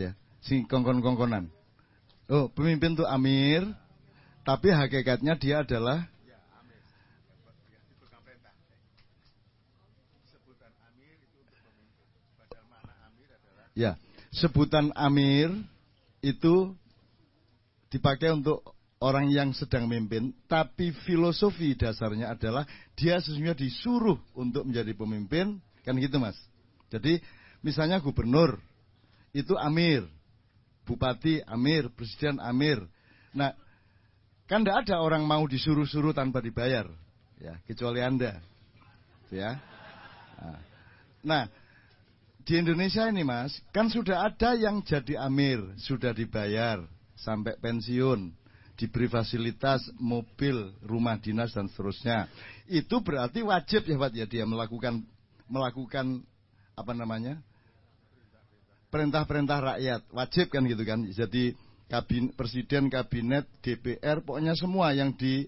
ya. Sing kongkon-kongkonan. Oh, pemimpin itu amir, tapi hakikatnya dia adalah Ya, sebutan amir itu dipakai untuk orang yang sedang memimpin, tapi filosofi dasarnya adalah dia sesungguhnya disuruh untuk menjadi pemimpin, kan gitu mas. Jadi misalnya gubernur itu amir, bupati amir, presiden amir. Nah, kan tidak ada orang mau disuruh-suruh tanpa dibayar, ya kecuali anda, ya. Nah, di Indonesia ini mas, kan sudah ada yang jadi amir, sudah dibayar sampai pensiun diberi fasilitas mobil, rumah dinas dan seterusnya. Itu berarti wajib ya Pak ya dia melakukan melakukan apa namanya? Perintah-perintah rakyat. Wajib kan gitu kan. Jadi kabin, presiden, kabinet, DPR, pokoknya semua yang di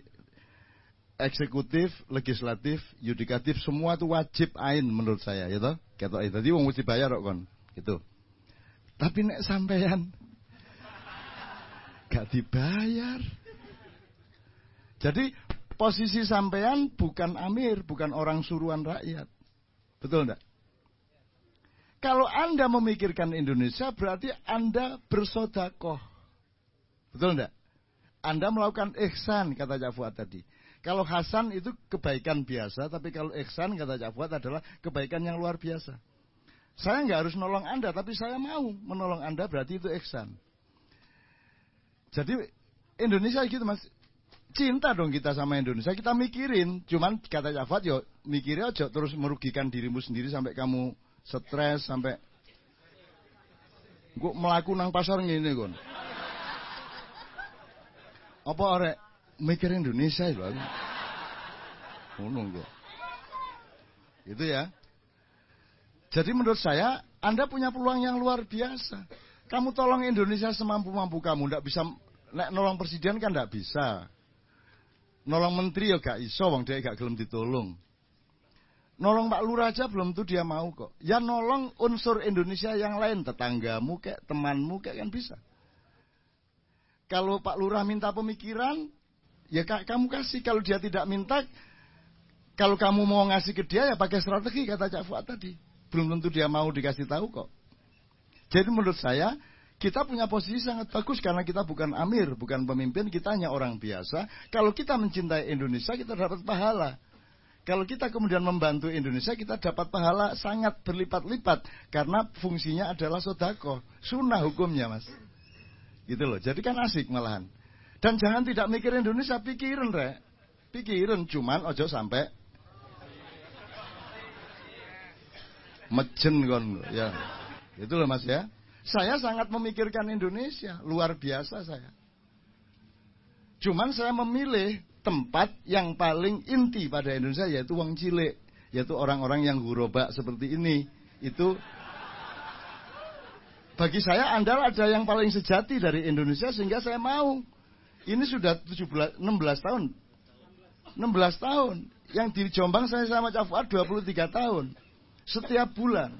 eksekutif, legislatif, yudikatif semua itu wajib ain menurut saya ya toh. Ketok Jadi wong mesti bayar kok kon. Gitu. Tapi nek sampean gak dibayar. Jadi posisi sampean bukan amir, bukan orang suruhan rakyat. Betul enggak? Kalau Anda memikirkan Indonesia berarti Anda bersodakoh. Betul enggak? Anda melakukan ihsan, kata Cak Fuad tadi. Kalau Hasan itu kebaikan biasa, tapi kalau ihsan, kata Cak Fuad adalah kebaikan yang luar biasa. Saya nggak harus nolong Anda, tapi saya mau menolong Anda berarti itu ihsan. Jadi Indonesia gitu mas, cinta dong kita sama Indonesia. Kita mikirin, cuman kata Jafat yo mikirnya aja terus merugikan dirimu sendiri sampai kamu stres sampai gue melaku nang pasar gini kon. Apa orek mikir Indonesia itu? Ngono Itu ya. Jadi menurut saya Anda punya peluang yang luar biasa. Kamu tolong Indonesia semampu-mampu kamu, ndak bisa nek nolong presiden kan ndak bisa. Nolong menteri ya gak iso wong dia gak gelem ditolong. Nolong Pak Lurah aja belum tuh dia mau kok. Ya nolong unsur Indonesia yang lain, tetanggamu kayak temanmu kayak kan bisa. Kalau Pak Lurah minta pemikiran, ya kamu kasih. Kalau dia tidak minta, kalau kamu mau ngasih ke dia ya pakai strategi kata Cak Fuad tadi. Belum tentu dia mau dikasih tahu kok. Jadi menurut saya kita punya posisi sangat bagus karena kita bukan amir, bukan pemimpin, kita hanya orang biasa. Kalau kita mencintai Indonesia, kita dapat pahala. Kalau kita kemudian membantu Indonesia, kita dapat pahala sangat berlipat-lipat karena fungsinya adalah sodako, sunnah hukumnya, mas. Gitu loh. Jadi kan asik malahan. Dan jangan tidak mikir Indonesia, pikirin rek, pikirin. Cuman ojo sampai mejen kon, ya. Itu loh Mas ya. Saya sangat memikirkan Indonesia, luar biasa saya. Cuman saya memilih tempat yang paling inti pada Indonesia yaitu Wong Cilik, yaitu orang-orang yang gurobak seperti ini. Itu bagi saya Anda ada yang paling sejati dari Indonesia sehingga saya mau. Ini sudah 17 16 tahun. 16 tahun. Yang di Jombang saya sama Cafuat 23 tahun. Setiap bulan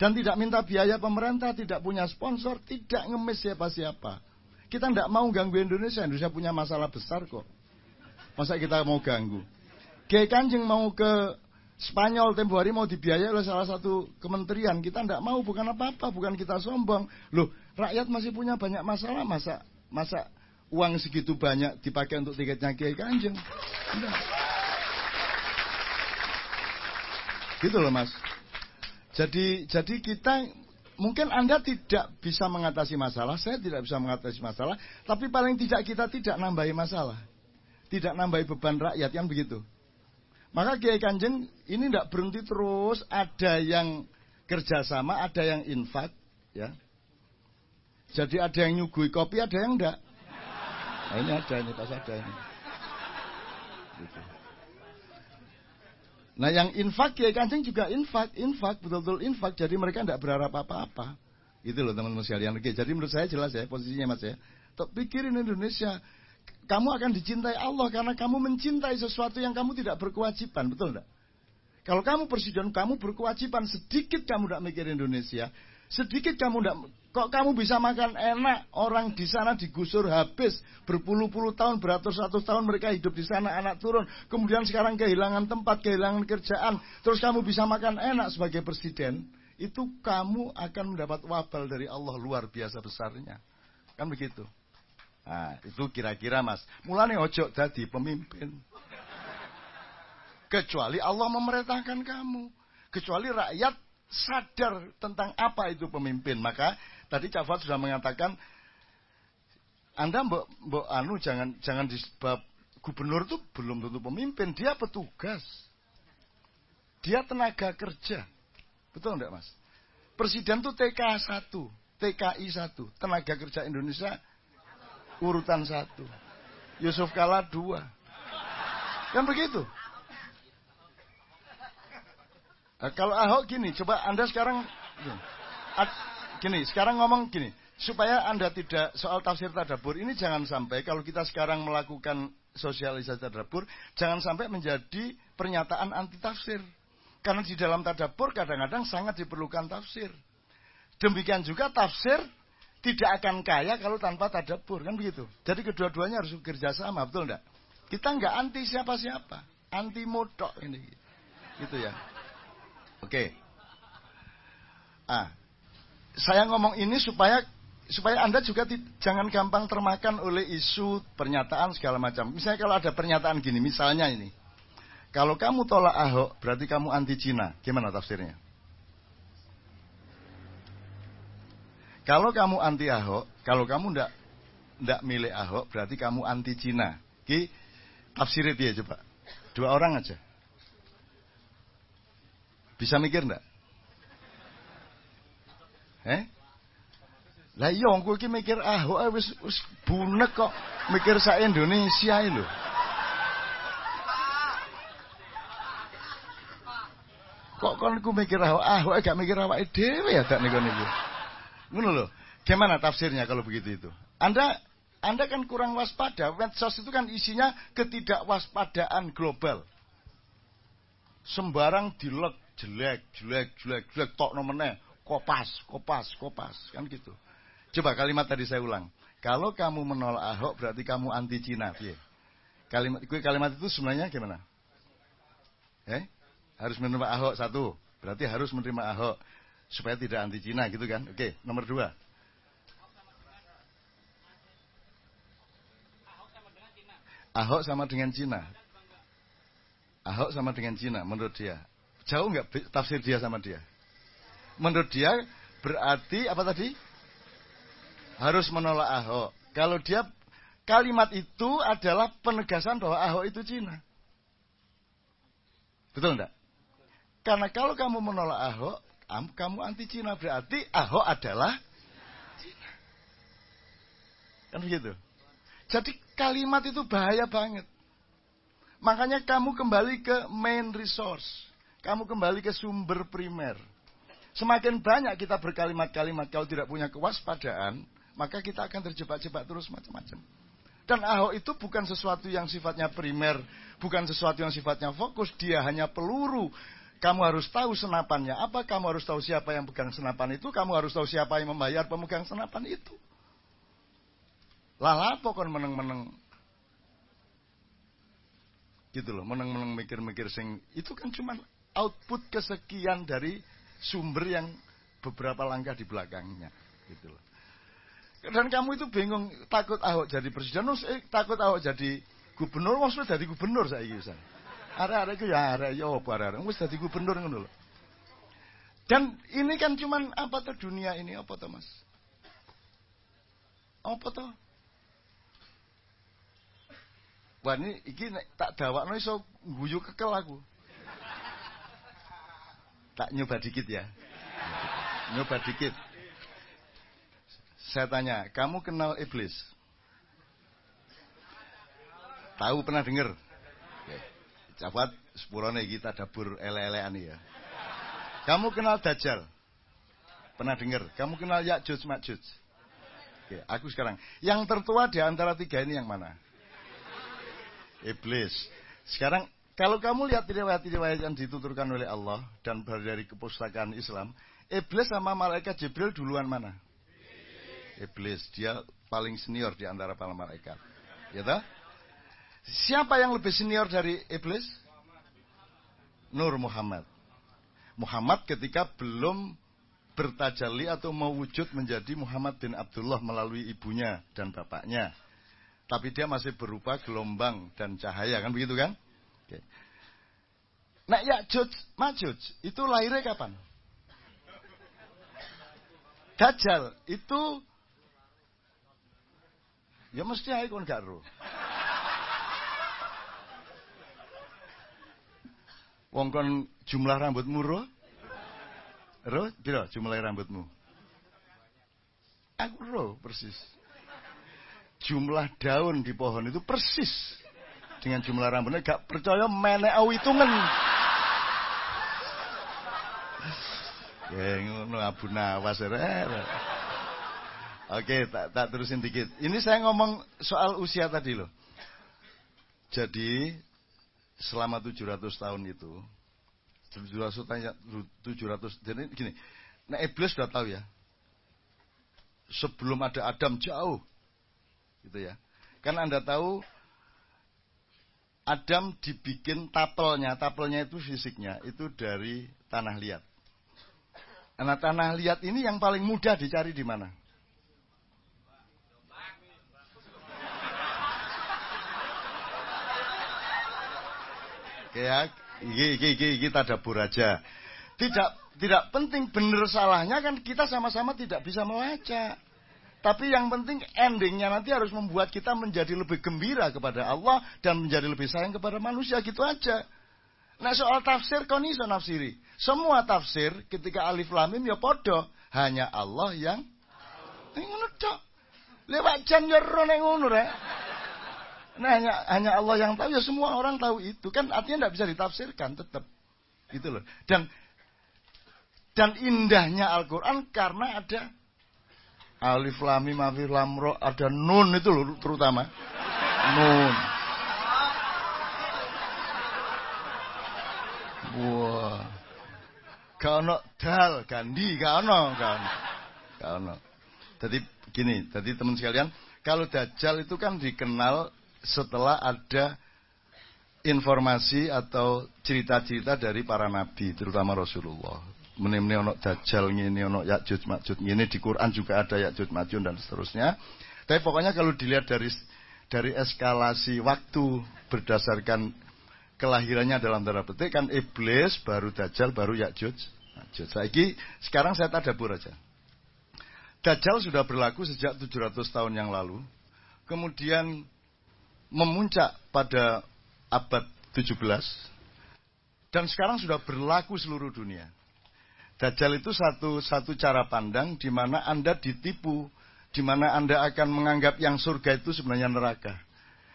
dan tidak minta biaya pemerintah, tidak punya sponsor, tidak ngemis siapa-siapa. Kita tidak mau ganggu Indonesia, Indonesia punya masalah besar kok. Masa kita mau ganggu? Kiai Kanjeng mau ke Spanyol tempo hari mau dibiayai oleh salah satu kementerian. Kita tidak mau, bukan apa-apa, bukan kita sombong. Loh, rakyat masih punya banyak masalah, masa masa uang segitu banyak dipakai untuk tiketnya Kiai Kanjeng? Gitu loh mas. Jadi jadi kita mungkin Anda tidak bisa mengatasi masalah, saya tidak bisa mengatasi masalah, tapi paling tidak kita tidak nambahi masalah. Tidak nambahi beban rakyat yang begitu. Maka Kiai Kanjeng ini tidak berhenti terus, ada yang kerjasama, ada yang infak, ya. Jadi ada yang nyugui kopi, ada yang enggak. Nah, ini ada ini pas ada ini. Gitu. Nah yang infak ya kancing juga infak, infak betul-betul infak. Jadi mereka tidak berharap apa-apa. Itu loh teman-teman sekalian. Oke, jadi menurut saya jelas ya posisinya mas ya. Tok pikirin Indonesia, kamu akan dicintai Allah karena kamu mencintai sesuatu yang kamu tidak berkewajiban, betul enggak? Kalau kamu presiden, kamu berkewajiban sedikit kamu tidak mikir Indonesia, Sedikit kamu tidak Kok kamu bisa makan enak? Orang di sana digusur habis berpuluh-puluh tahun, beratus-ratus tahun mereka hidup di sana, anak turun. Kemudian sekarang kehilangan tempat, kehilangan kerjaan. Terus kamu bisa makan enak sebagai presiden. Itu kamu akan mendapat wabal dari Allah luar biasa besarnya. Kan begitu. Nah, itu kira-kira mas. Mulanya ojo jadi pemimpin. Kecuali Allah memerintahkan kamu. Kecuali rakyat sadar tentang apa itu pemimpin. Maka Tadi Cafat sudah mengatakan Anda mbok mbok anu jangan jangan disebab gubernur itu belum tentu pemimpin, dia petugas. Dia tenaga kerja. Betul enggak, Mas? Presiden itu TK 1, TKI 1, tenaga kerja Indonesia urutan 1. Yusuf Kala 2. Kan begitu? Nah, kalau Ahok gini, coba Anda sekarang gini, gini, sekarang ngomong gini, supaya Anda tidak soal tafsir tadabur ini jangan sampai kalau kita sekarang melakukan sosialisasi tadabur, jangan sampai menjadi pernyataan anti tafsir. Karena di dalam tadabur kadang-kadang sangat diperlukan tafsir. Demikian juga tafsir tidak akan kaya kalau tanpa tadabur, kan begitu. Jadi kedua-duanya harus bekerja sama, betul enggak? Kita enggak anti siapa-siapa, anti modok ini. Gitu ya. Oke. Ah, saya ngomong ini supaya supaya Anda juga jangan gampang termakan oleh isu pernyataan segala macam. Misalnya kalau ada pernyataan gini, misalnya ini. Kalau kamu tolak Ahok, berarti kamu anti Cina. Gimana tafsirnya? Kalau kamu anti Ahok, kalau kamu ndak ndak milih Ahok, berarti kamu anti Cina. Ki tafsirnya dia coba. Dua orang aja. Bisa mikir ndak? Eh? Lah iya aku iki mikir ah wis wis bunek kok mikir sak Indonesia lho. Kok kon ku mikir ah ah gak mikir awake dhewe ya dak niku niku. Ngono lho. Gimana tafsirnya kalau begitu itu? Anda anda kan kurang waspada. Medsos itu kan isinya ketidakwaspadaan global. Sembarang dilek, jelek, jelek, jelek, jelek, tok nomene kopas, kopas, kopas, kan gitu. Coba kalimat tadi saya ulang. Kalau kamu menolak Ahok berarti kamu anti Cina, piye? Kalimat kalimat itu sebenarnya gimana? Eh? Harus menerima Ahok satu, berarti harus menerima Ahok supaya tidak anti Cina gitu kan? Oke, nomor dua. Ahok sama dengan Cina. Ahok sama dengan Cina menurut dia. Jauh nggak tafsir dia sama dia? menurut dia berarti apa tadi? Harus menolak Ahok. Kalau dia kalimat itu adalah penegasan bahwa Ahok itu Cina. Betul enggak? Karena kalau kamu menolak Ahok, kamu anti Cina berarti Ahok adalah Cina. Kan begitu. Jadi kalimat itu bahaya banget. Makanya kamu kembali ke main resource. Kamu kembali ke sumber primer. Semakin banyak kita berkalimat-kalimat kalau tidak punya kewaspadaan, maka kita akan terjebak-jebak terus macam-macam. Dan Ahok itu bukan sesuatu yang sifatnya primer, bukan sesuatu yang sifatnya fokus, dia hanya peluru. Kamu harus tahu senapannya apa, kamu harus tahu siapa yang pegang senapan itu, kamu harus tahu siapa yang membayar pemegang senapan itu. Lah pokok meneng-meneng gitu loh, meneng-meneng mikir-mikir sing itu kan cuma output kesekian dari sumber yang beberapa langkah di belakangnya gitu loh. Dan kamu itu bingung takut Ahok jadi presiden, eh, takut Ahok jadi gubernur, maksudnya jadi gubernur saya gitu. Ada-ada itu ya ada ya apa ada, wis jadi gubernur ngono loh. Dan ini kan cuman apa tuh dunia ini apa tuh Mas? Apa tuh? Wah ini iki tak dawakno iso guyu kekel aku. Tak nyoba dikit ya. Nyoba dikit. Saya tanya, kamu kenal iblis? Tahu pernah dengar? Capat sepurone kita dapur ele-elean ya. Kamu kenal Dajjal? Pernah dengar? Kamu kenal Ya'juj Ma'juj? Oke, aku sekarang. Yang tertua di antara tiga ini yang mana? Iblis. Sekarang kalau kamu lihat riwayat-riwayat yang dituturkan oleh Allah dan dari kepustakaan Islam, Iblis sama malaikat Jibril duluan mana? Iblis. Dia paling senior di antara para malaikat. Ya toh? Siapa yang lebih senior dari iblis? Nur Muhammad. Muhammad ketika belum bertajalli atau mewujud menjadi Muhammad bin Abdullah melalui ibunya dan bapaknya. Tapi dia masih berupa gelombang dan cahaya kan begitu kan? Oke. Nah Ya'juj Ma'juj itu lahirnya kapan? Dajjal itu ya mesti ae kon gak Wong kon jumlah rambutmu ro? Ro, piro jumlah rambutmu? Aku ro persis. Jumlah daun di pohon itu persis dengan jumlah rambutnya gak percaya menek hitungan. Ya ngono Abu Nawas Oke, tak, tak terusin dikit. Ini saya ngomong soal usia tadi loh. Jadi selama 700 tahun itu 700 tanya 700 jadi gini nah iblis sudah tahu ya sebelum ada Adam jauh gitu ya. Kan anda tahu Adam dibikin tapelnya tapelnya itu fisiknya itu dari tanah liat. Nah tanah liat ini yang paling mudah dicari di mana ya iki, iki, kita dapur aja tidak tidak penting benar salahnya kan kita sama-sama tidak bisa melacak tapi yang penting endingnya nanti harus membuat kita menjadi lebih gembira kepada Allah dan menjadi lebih sayang kepada manusia gitu aja. Nah soal tafsir kau iso nafsiri. Semua tafsir ketika alif lamim ya podo. Hanya Allah yang ngono tok. Lewat jan ya ngono rek. Nah hanya, hanya Allah yang tahu ya semua orang tahu itu kan artinya tidak bisa ditafsirkan tetap gitu loh. Dan dan indahnya Al-Quran karena ada alif lam mim alif lam ro ada nun itu loh terutama nun. Wah. Kau dal gandi kau kan. Kau Jadi gini, jadi teman sekalian, kalau Dajjal itu kan dikenal setelah ada informasi atau cerita-cerita dari para nabi, terutama Rasulullah. Menimni ono dajjal ini, ono yakjud makjud ini di Quran juga ada yakjud makjud dan seterusnya. Tapi pokoknya kalau dilihat dari dari eskalasi waktu berdasarkan kelahirannya dalam tanda petik kan iblis baru dajjal baru yakjud makjud. Saiki sekarang saya tadabur aja. Dajjal sudah berlaku sejak 700 tahun yang lalu. Kemudian memuncak pada abad 17 dan sekarang sudah berlaku seluruh dunia. Dajjal itu satu satu cara pandang di mana Anda ditipu, di mana Anda akan menganggap yang surga itu sebenarnya neraka.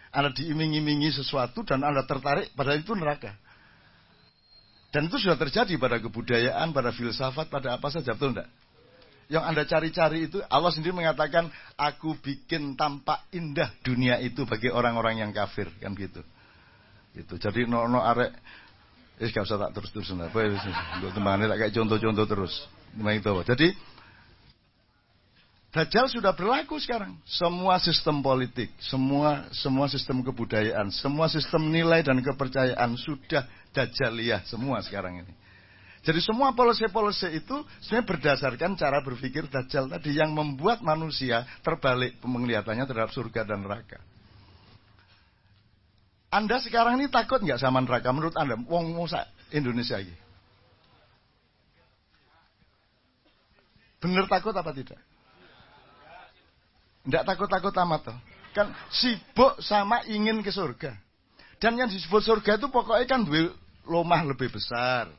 Anda diiming-imingi sesuatu dan Anda tertarik pada itu neraka. Dan itu sudah terjadi pada kebudayaan, pada filsafat, pada apa saja, betul enggak? Yang Anda cari-cari itu Allah sendiri mengatakan aku bikin tampak indah dunia itu bagi orang-orang yang kafir kan gitu. Itu. Jadi no no arek eh gak usah tak terus-terus apa untuk teman tak kayak contoh-contoh terus. Jadi Dajjal sudah berlaku sekarang. Semua sistem politik, semua semua sistem kebudayaan, semua sistem nilai dan kepercayaan sudah dajjaliah semua sekarang ini. Jadi semua polisi-polisi itu sebenarnya berdasarkan cara berpikir Dajjal tadi yang membuat manusia terbalik penglihatannya terhadap surga dan neraka. Anda sekarang ini takut nggak sama neraka menurut Anda? Wong Musa Indonesia ini. Bener takut apa tidak? Tidak takut-takut amat toh. Kan sibuk sama ingin ke surga. Dan yang disebut surga itu pokoknya kan lomah lebih besar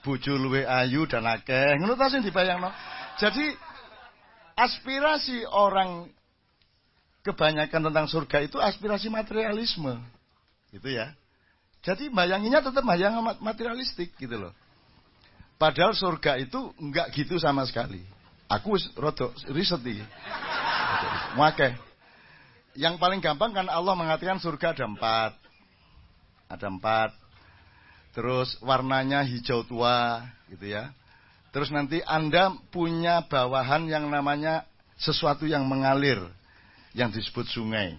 bojo luwe ayu dan akeh. Ngono ta sing dibayangno. Jadi aspirasi orang kebanyakan tentang surga itu aspirasi materialisme. Gitu ya. Jadi bayanginnya tetap bayang materialistik gitu loh. Padahal surga itu enggak gitu sama sekali. Aku rodo riset iki. Oke. Yang paling gampang kan Allah mengatakan surga ada empat. Ada empat. Terus warnanya hijau tua gitu ya. Terus nanti Anda punya bawahan yang namanya sesuatu yang mengalir, yang disebut sungai.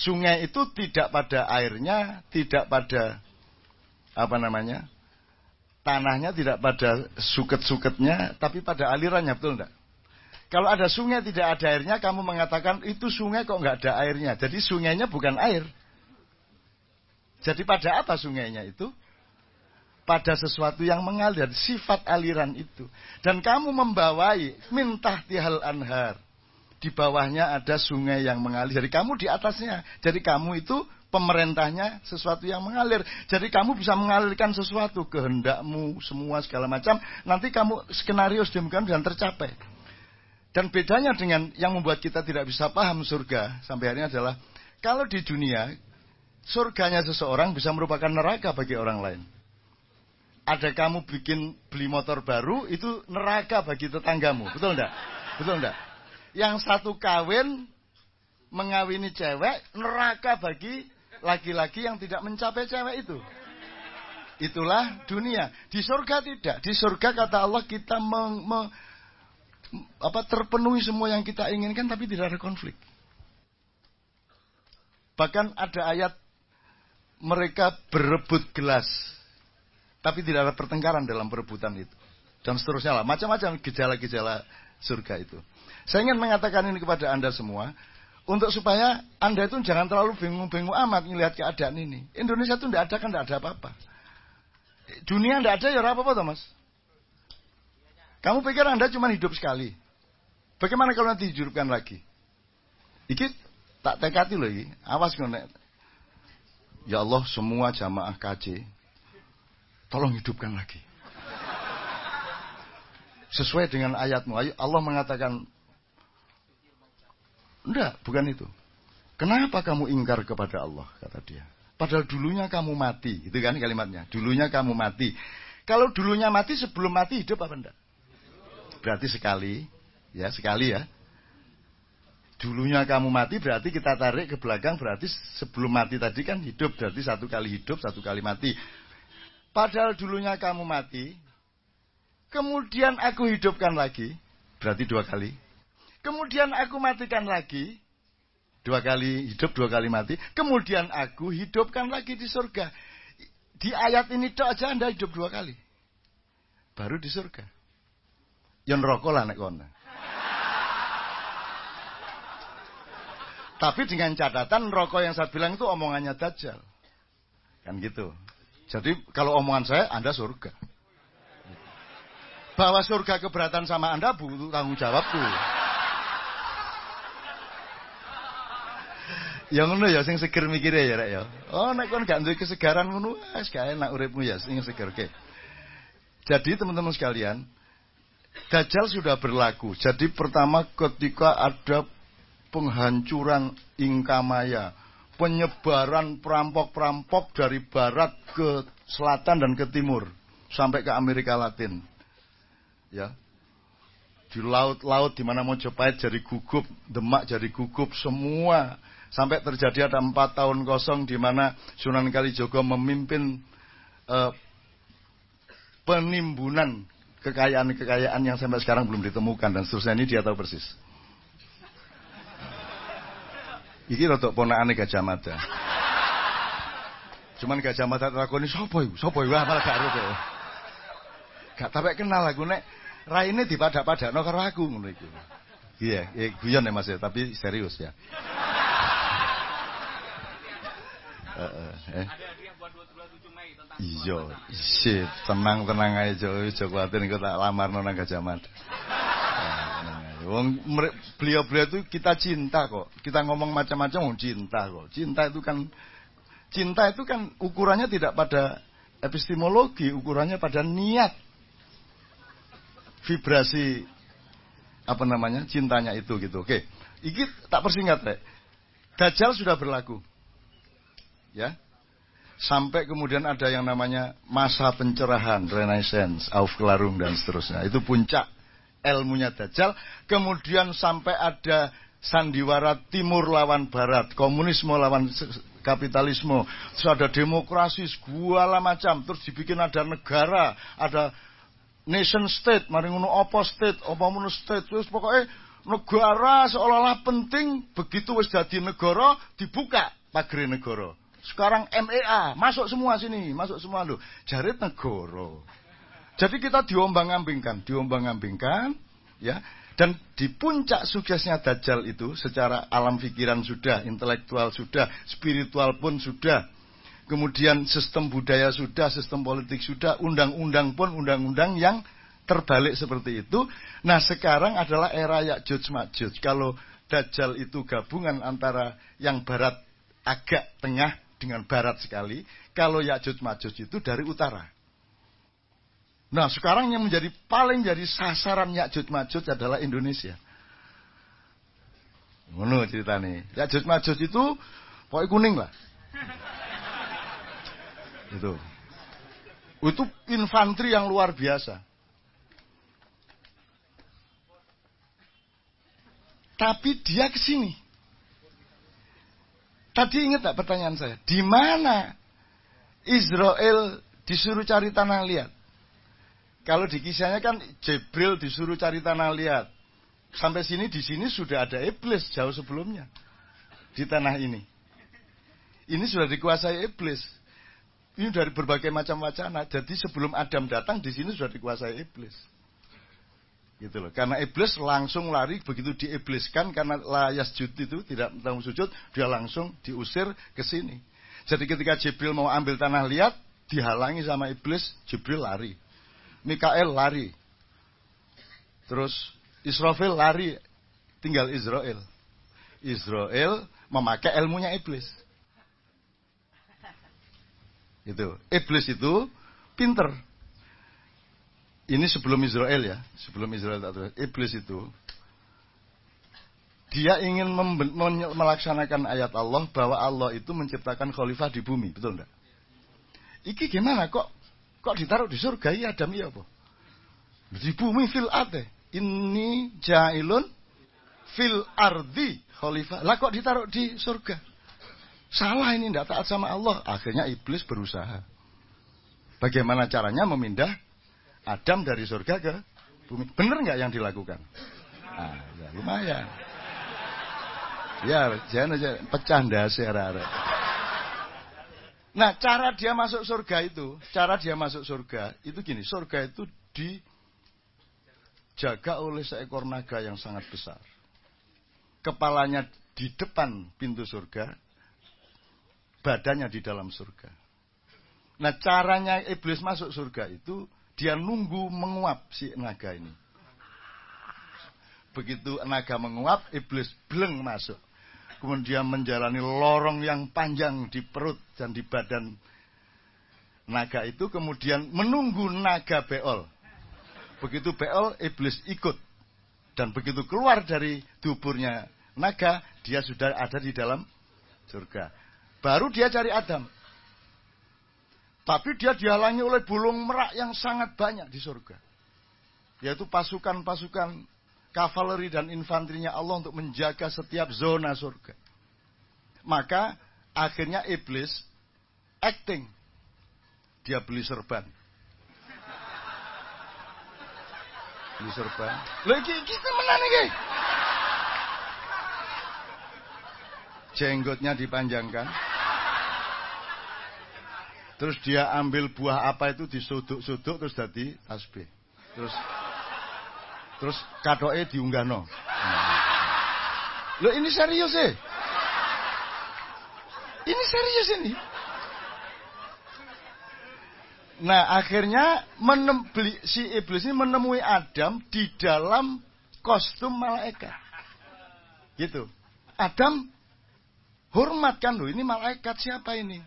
Sungai itu tidak pada airnya, tidak pada apa namanya, tanahnya, tidak pada suket-suketnya, tapi pada alirannya, betul enggak? Kalau ada sungai tidak ada airnya, kamu mengatakan itu sungai kok nggak ada airnya. Jadi sungainya bukan air. Jadi pada apa sungainya itu? Pada sesuatu yang mengalir, sifat aliran itu. Dan kamu membawai mintah tihal anhar. Di bawahnya ada sungai yang mengalir. Jadi kamu di atasnya. Jadi kamu itu pemerintahnya sesuatu yang mengalir. Jadi kamu bisa mengalirkan sesuatu, kehendakmu, semua segala macam. Nanti kamu skenario sedemikian dan tercapai. Dan bedanya dengan yang membuat kita tidak bisa paham surga sampai hari ini adalah kalau di dunia surganya seseorang bisa merupakan neraka bagi orang lain ada kamu bikin beli motor baru itu neraka bagi tetanggamu. Betul enggak? Betul enggak? Yang satu kawin mengawini cewek neraka bagi laki-laki yang tidak mencapai cewek itu. Itulah dunia. Di surga tidak. Di surga kata Allah kita me, me, apa terpenuhi semua yang kita inginkan tapi tidak ada konflik. Bahkan ada ayat mereka berebut gelas tapi tidak ada pertengkaran dalam perebutan itu. Dan seterusnya lah. Macam-macam gejala-gejala surga itu. Saya ingin mengatakan ini kepada Anda semua. Untuk supaya Anda itu jangan terlalu bingung-bingung amat melihat keadaan ini. Indonesia itu tidak ada kan tidak ada apa-apa. Dunia tidak ada ya apa-apa Thomas. Kamu pikir Anda cuma hidup sekali. Bagaimana kalau nanti dihidupkan lagi? Iki tak tekati loh ini. Awas ngonek. Ya Allah semua jamaah KC Tolong hidupkan lagi. Sesuai dengan ayatmu. Allah mengatakan, enggak, bukan itu. Kenapa kamu ingkar kepada Allah, kata dia. Padahal dulunya kamu mati, itu kan kalimatnya. Dulunya kamu mati. Kalau dulunya mati, sebelum mati hidup apa enggak? Berarti sekali, ya sekali ya. Dulunya kamu mati berarti kita tarik ke belakang berarti sebelum mati tadi kan hidup berarti satu kali hidup satu kali mati Padahal dulunya kamu mati, kemudian aku hidupkan lagi, berarti dua kali. Kemudian aku matikan lagi, dua kali hidup, dua kali mati. Kemudian aku hidupkan lagi di surga. Di ayat ini tok aja Anda hidup dua kali. Baru di surga. Yang rokok lah nek Tapi dengan catatan rokok yang saya bilang itu omongannya Dajjal. Kan gitu. Jadi kalau omongan saya, Anda surga. Bahwa surga keberatan sama Anda butuh tanggung jawabku. Ya ngono ya sing seger mikire ya rek ya. Oh nek kon gak duwe kesegaran ngono wis gak enak uripmu ya sing seger ke. Jadi teman-teman sekalian, Dajjal sudah berlaku. Jadi pertama ketika ada penghancuran Inkamaya, penyebaran perampok-perampok dari barat ke selatan dan ke timur sampai ke Amerika Latin. Ya. Di laut-laut di mana Mojopahit jadi gugup, Demak jadi gugup, semua sampai terjadi ada empat tahun kosong di mana Sunan Kalijogo memimpin eh, penimbunan kekayaan-kekayaan yang sampai sekarang belum ditemukan dan seterusnya ini dia tahu persis. Iki rada ponakane Gajah Mada. Cuman Gajah Mada takoni sapa iku? Sapa iku? Malah gak ero Gak tapi kenal aku nek raine dipadak-padakno karo aku ngono iku. Iya, ya, guyon ya Mas ya, tapi serius ya. Uh, eh. Iya, sip, tenang-tenang aja, aja kuatir engko tak lamarno nang Gajah Mada. Beliau-beliau itu kita cinta kok. Kita ngomong macam-macam wong cinta kok. Cinta itu kan cinta itu kan ukurannya tidak pada epistemologi, ukurannya pada niat. Vibrasi apa namanya? cintanya itu gitu. Oke. Iki tak persingkat, Rek. Dajjal sudah berlaku. Ya. Sampai kemudian ada yang namanya masa pencerahan, renaissance, Aufklärung dan seterusnya. Itu puncak ilmunya Dajjal. Kemudian sampai ada sandiwara timur lawan barat, komunisme lawan kapitalisme, terus ada demokrasi segala macam, terus dibikin ada negara, ada nation state, mari ngono apa state, apa ngono state, wis pokoke negara seolah-olah penting begitu wis dadi negara dibuka pagri negara. Sekarang MEA masuk semua sini, masuk semua lho. Jarit negara. Jadi kita diombang-ambingkan, diombang-ambingkan, ya. Dan di puncak suksesnya Dajjal itu secara alam pikiran sudah, intelektual sudah, spiritual pun sudah. Kemudian sistem budaya sudah, sistem politik sudah, undang-undang pun undang-undang yang terbalik seperti itu. Nah sekarang adalah era Ya'juj Ma'juj. Kalau Dajjal itu gabungan antara yang barat agak tengah dengan barat sekali. Kalau Ya'juj Ma'juj itu dari utara. Nah sekarang yang menjadi paling jadi sasaran Ya'juj Ma'juj adalah Indonesia. Ngono ceritanya. Ya'juj Ma'juj itu pokoknya kuning lah. itu. Itu infanteri yang luar biasa. Tapi dia ke sini. Tadi ingat tak pertanyaan saya? Di mana Israel disuruh cari tanah liat? Kalau di kisahnya kan Jibril disuruh cari tanah liat. Sampai sini di sini sudah ada iblis jauh sebelumnya di tanah ini. Ini sudah dikuasai iblis. Ini dari berbagai macam wacana. Jadi sebelum Adam datang di sini sudah dikuasai iblis gitu loh. Karena iblis langsung lari begitu diibliskan karena layas jud itu tidak tahu sujud, dia langsung diusir ke sini. Jadi ketika Jibril mau ambil tanah liat, dihalangi sama iblis, Jibril lari. Mikael lari. Terus Israfil lari, tinggal Israel. Israel memakai ilmunya iblis. Itu. Iblis itu pinter ini sebelum Israel ya, sebelum Israel tak. Iblis itu dia ingin melaksanakan ayat Allah bahwa Allah itu menciptakan khalifah di bumi, betul enggak? Iki gimana kok kok ditaruh di surga ya Adam ya apa? Di bumi fil ate. Ini jailun fil ardi khalifah. Lah kok ditaruh di surga? Salah ini tidak taat sama Allah. Akhirnya iblis berusaha. Bagaimana caranya memindah Adam dari surga ke bumi. Benar nggak yang dilakukan? Nah, ya lumayan. Ya, jangan aja pecah dasar. Nah, cara dia masuk surga itu, cara dia masuk surga itu gini, surga itu dijaga oleh seekor naga yang sangat besar. Kepalanya di depan pintu surga, badannya di dalam surga. Nah, caranya iblis masuk surga itu dia nunggu menguap si naga ini. Begitu naga menguap, iblis bleng masuk. Kemudian menjalani lorong yang panjang di perut dan di badan naga itu. Kemudian menunggu naga beol. Begitu beol, iblis ikut. Dan begitu keluar dari tuburnya naga, dia sudah ada di dalam surga. Baru dia cari Adam. Tapi dia dihalangi oleh bulung merak yang sangat banyak di surga. Yaitu pasukan-pasukan kavaleri dan infanterinya Allah untuk menjaga setiap zona surga. Maka akhirnya iblis acting. Dia beli serban. Beli serban. Lagi kita menang nih. Jenggotnya dipanjangkan. Terus dia ambil buah apa itu disuduk-suduk terus jadi tasbih. Terus terus katoke diunggahno. Hmm. Loh ini serius sih. Ini serius ini. Nah akhirnya menem, si iblis ini menemui Adam di dalam kostum malaikat. Gitu. Adam hormatkan loh ini malaikat siapa ini?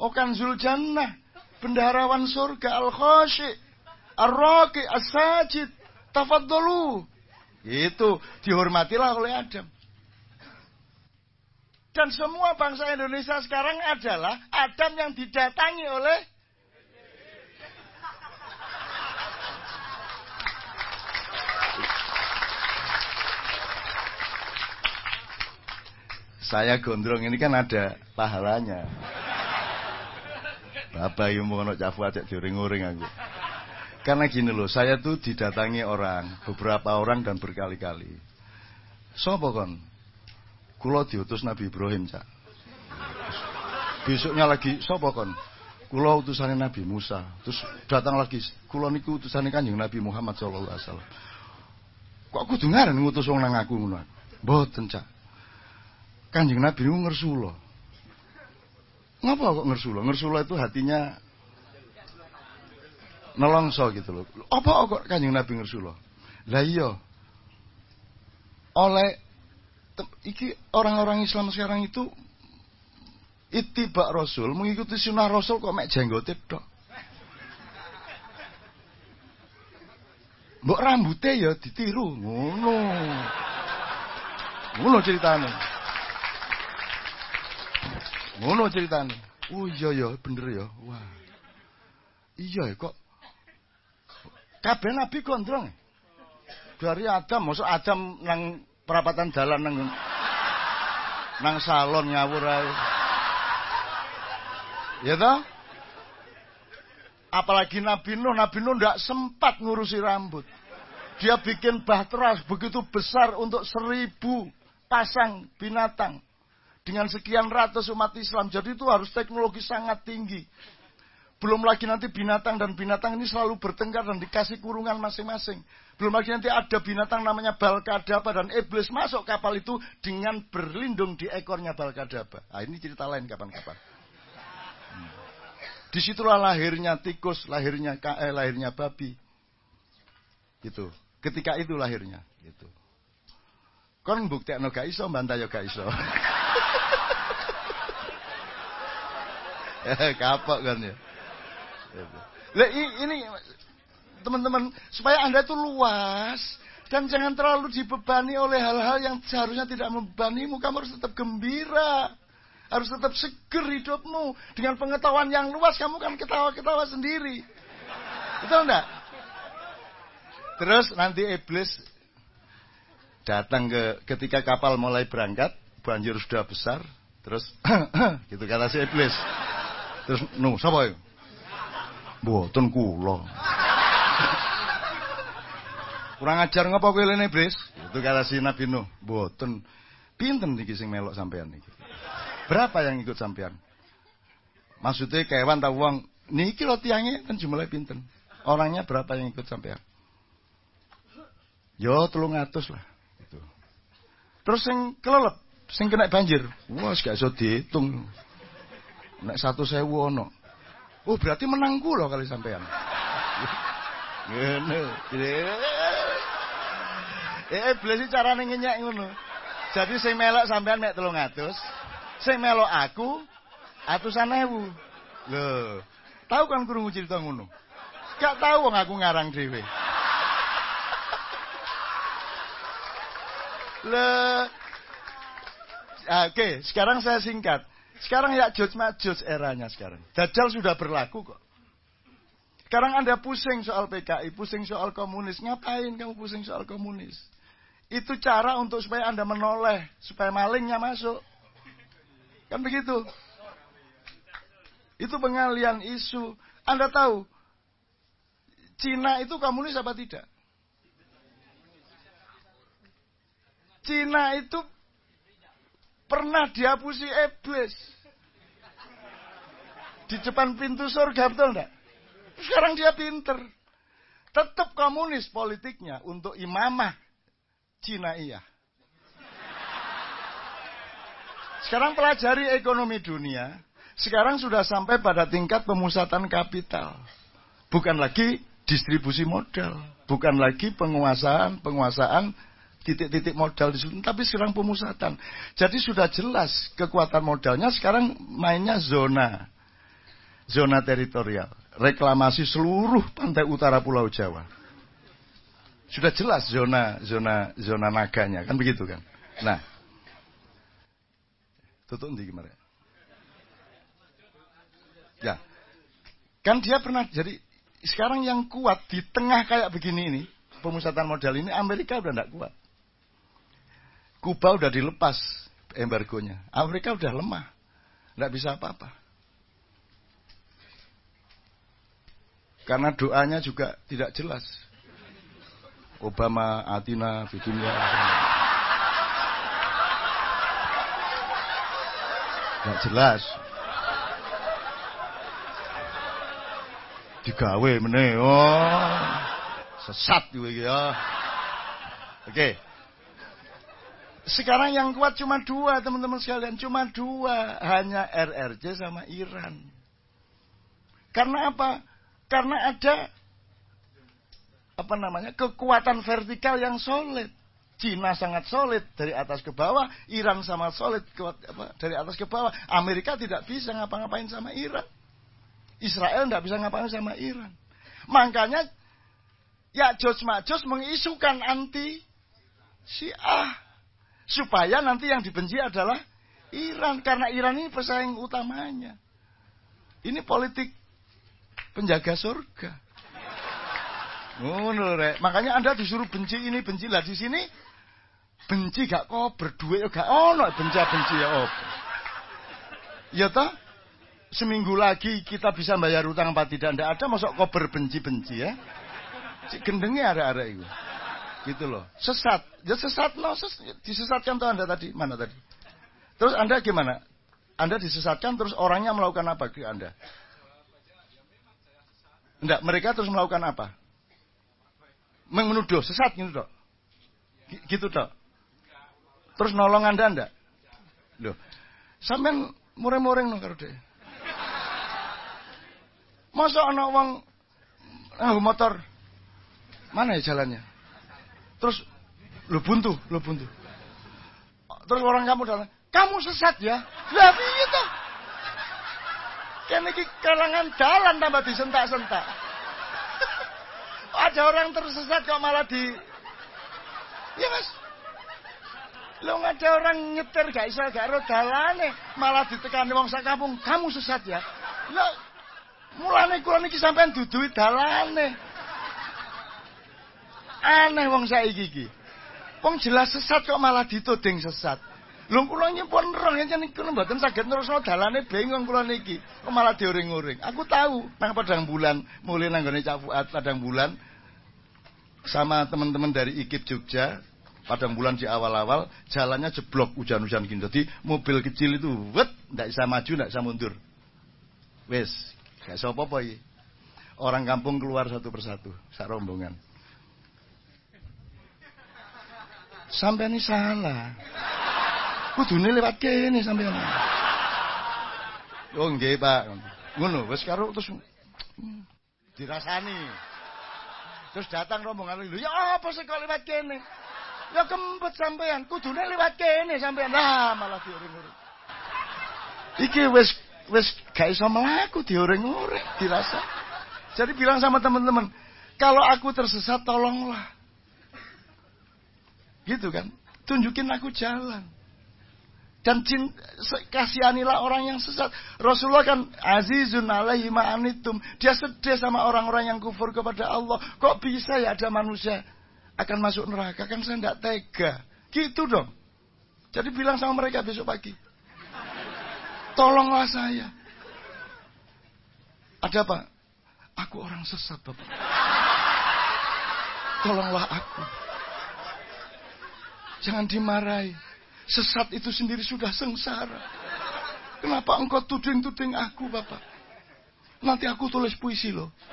Okan Zuljannah, bendaharawan surga Al-Khashi, Ar-Raqi, As-Sajid, Tafaddalu. Itu dihormatilah oleh Adam. Dan semua bangsa Indonesia sekarang adalah Adam yang didatangi oleh Saya gondrong ini kan ada pahalanya. Bapak yang mau cak cek diuring-uring aku. Karena gini loh, saya tuh didatangi orang, beberapa orang dan berkali-kali. Sopo kon? Kulo diutus Nabi Ibrahim, Cak. Besoknya lagi, sopo kon? Kulo utusannya Nabi Musa. Terus datang lagi, kulo niku utusannya kanjeng Nabi Muhammad sallallahu alaihi wasallam. Kok kudu ngaran ngutus wong nang aku ngono? Mboten, Cak. Kanjeng Nabi niku ngersula. Ngapa kok ngersula? Ngersula itu hatinya nelongso gitu loh. Apa kok Kanjeng Nabi ngersula? Lah iya. Oleh iki orang-orang Islam sekarang itu itibak Rasul, mengikuti sunnah Rasul kok mek jenggote tok. Mbok rambutnya ya ditiru, ngono. Ngono ceritane. Ngono ceritane. Oh iya ya, bener ya. Wah. Iya ya kok Kabeh nabi gondrong. Dari Adam, masuk Adam nang perapatan jalan nang nang salon ngawur ae. Ya toh? Apalagi Nabi Nuh, Nabi Nuh ndak sempat ngurusi rambut. Dia bikin bahtera begitu besar untuk seribu pasang binatang. Dengan sekian ratus umat Islam. Jadi itu harus teknologi sangat tinggi. Belum lagi nanti binatang dan binatang ini selalu bertengkar dan dikasih kurungan masing-masing. Belum lagi nanti ada binatang namanya Balkadaba dan iblis masuk kapal itu dengan berlindung di ekornya Balkadaba. Nah, ini cerita lain kapan-kapan. Hmm. Di situlah lahirnya tikus, lahirnya eh, lahirnya babi. Gitu. Ketika itu lahirnya. Gitu. Kon bukti no gak iso, bantah yo gak iso. Kapok kan ya. Ini teman-teman supaya Anda itu luas dan jangan terlalu dibebani oleh hal-hal yang seharusnya tidak membebanimu. Kamu harus tetap gembira. Harus tetap seger hidupmu. Dengan pengetahuan yang luas kamu kan ketawa-ketawa sendiri. Betul enggak? Terus nanti iblis datang ke ketika kapal mulai berangkat, banjir sudah besar, terus gitu kata si iblis. Terus nu, siapa itu? Mboten kula. Kurang ajar ngapa kowe lene, Bris? Itu kata si Nabi Nuh. Mboten. Pinten niki sing melok sampean niki? Berapa yang ikut sampean? Maksudnya kewan ta wong niki lo tiangnya kan jumlahnya pinten. Orangnya berapa yang ikut sampean? Yo telung atus lah. Gitu. Terus sing kelelep, sing kena banjir. Wah, gak iso dihitung. Nek satu sewu ono. Oh berarti menang loh kali sampean. Ngene. Eh blesi carane ngenyek ngono. Jadi sing melok sampean mek 300, sing melok aku atusan ewu. Lho, tahu kan krungu cerita ngono? Gak tahu wong aku ngarang dhewe. Le Oke, sekarang saya singkat. Sekarang ya Judge Majus eranya sekarang. Dajjal sudah berlaku kok. Sekarang Anda pusing soal PKI, pusing soal komunis. Ngapain kamu pusing soal komunis? Itu cara untuk supaya Anda menoleh, supaya malingnya masuk. Kan begitu. Itu pengalian isu. Anda tahu, Cina itu komunis apa tidak? Cina itu pernah dihapusi iblis. Di depan pintu surga, betul enggak? Sekarang dia pinter. Tetap komunis politiknya untuk imamah Cina iya. Sekarang pelajari ekonomi dunia. Sekarang sudah sampai pada tingkat pemusatan kapital. Bukan lagi distribusi modal. Bukan lagi penguasaan, penguasaan titik-titik modal di situ, tapi sekarang pemusatan. Jadi sudah jelas kekuatan modalnya sekarang mainnya zona. Zona teritorial. Reklamasi seluruh pantai utara Pulau Jawa. Sudah jelas zona zona zona naganya, kan begitu kan? Nah. Tutup nanti gimana? Ya. Kan dia pernah jadi sekarang yang kuat di tengah kayak begini ini, pemusatan modal ini Amerika udah tidak kuat. Kuba udah dilepas embargonya. Afrika udah lemah. Nggak bisa apa-apa. Karena doanya juga tidak jelas. Obama, Atina, Bidunia. Tidak jelas. Digawe meneh. Oh. Sesat juga ya. Oke. Sekarang yang kuat cuma dua teman-teman sekalian. Cuma dua. Hanya RRC sama Iran. Karena apa? Karena ada apa namanya kekuatan vertikal yang solid. Cina sangat solid dari atas ke bawah, Iran sama solid kuat, apa, dari atas ke bawah. Amerika tidak bisa ngapa-ngapain sama Iran. Israel tidak bisa ngapain sama Iran. Makanya ya Jos Majos mengisukan anti Syiah supaya nanti yang dibenci adalah Iran karena Iran ini pesaing utamanya. Ini politik penjaga surga. Oh, rek. Makanya Anda disuruh benci ini, benci lah di sini. Benci gak kok berdua gak ono benci benci ya op. Ya toh? Seminggu lagi kita bisa bayar utang apa tidak ndak ada masuk kok berbenci-benci ya. Si gendengnya ada-ada itu. Gitu loh. Sesat. Ya sesat loh. Ses disesatkan tuh Anda tadi. Mana tadi? Terus Anda gimana? Anda disesatkan terus orangnya melakukan apa ke Anda? Enggak, mereka terus melakukan apa? Menuduh, sesat gitu dok. Gitu dok. Terus nolong anda enggak? Loh, sampean mureng-mureng no karo Masa anak uang ah, motor mana ya jalannya? Terus lu buntu, lu buntu. Terus orang kamu dalam, kamu sesat ya? Lah itu. Kene iki kalangan jalan tambah disentak-sentak. Ada orang tersesat kok malah di Ya Mas. Lo ada orang nyetir gak iso gak ro dalane, malah ditekani wong sak kampung, kamu sesat ya. Lo mulane kula niki sampean dudui dalane. Aneh wong saiki iki. Wong jelas sesat kok malah dituding sesat. Lho kula nyepon roh yen niku mboten saged nerusno dalane bingung kula niki. Kok malah dioring-oring. Aku tahu nang padang bulan, mulai nang gone Cak Fuad padang bulan sama teman-teman dari IKIP Jogja padang bulan di awal-awal jalannya jeblok hujan-hujan gitu. Jadi mobil kecil itu wet ndak bisa maju, ndak bisa mundur. Wes, gak bisa apa-apa Orang kampung keluar satu persatu, sak rombongan. Sampai ini salah. Kudune lewat kene sampean. Oh nggih, Pak. Ngono, wis karo terus dirasani. Terus datang rombongan lho, ya apa sih kok lewat kene? Ya kempet sampean, kudune lewat kene sampean. Lah malah diuring-uring. Iki wis wis gak iso mlaku diuring-uring, dirasa. Jadi bilang sama teman-teman, kalau aku tersesat tolonglah. Gitu kan? Tunjukin aku jalan. Dan kasihanilah orang yang sesat. Rasulullah kan azizun alaihi ma'anitum. Dia sedih sama orang-orang yang kufur kepada Allah. Kok bisa ya ada manusia akan masuk neraka? Kan saya tidak tega. Gitu dong. Jadi bilang sama mereka besok pagi. Tolonglah saya. Ada apa? Aku orang sesat, Bapak. Tolonglah aku. Jangan dimarahi. Sesat itu sendiri sudah sengsara. Kenapa engkau tuding-tuding aku, Bapak? Nanti aku tulis puisi loh.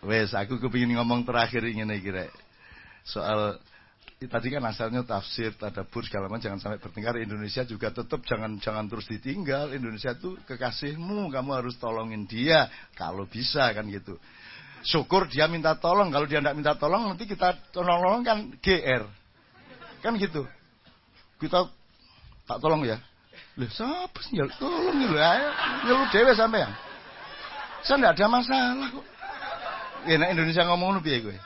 Wes, aku kepingin ngomong terakhir ingin kira soal tadi kan asalnya tafsir, tadabur segala macam jangan sampai bertengkar. Indonesia juga tetap jangan jangan terus ditinggal. Indonesia itu kekasihmu, kamu harus tolongin dia kalau bisa kan gitu syukur dia minta tolong. Kalau dia tidak minta tolong, nanti kita tolong-tolong kan GR. Kan gitu. Kita tak tolong ya. Loh, siapa sih ya? tolong ya? Ayo, lu dewe ya. Saya tidak ada masalah kok. Ya, Indonesia ngomong lebih ya gue.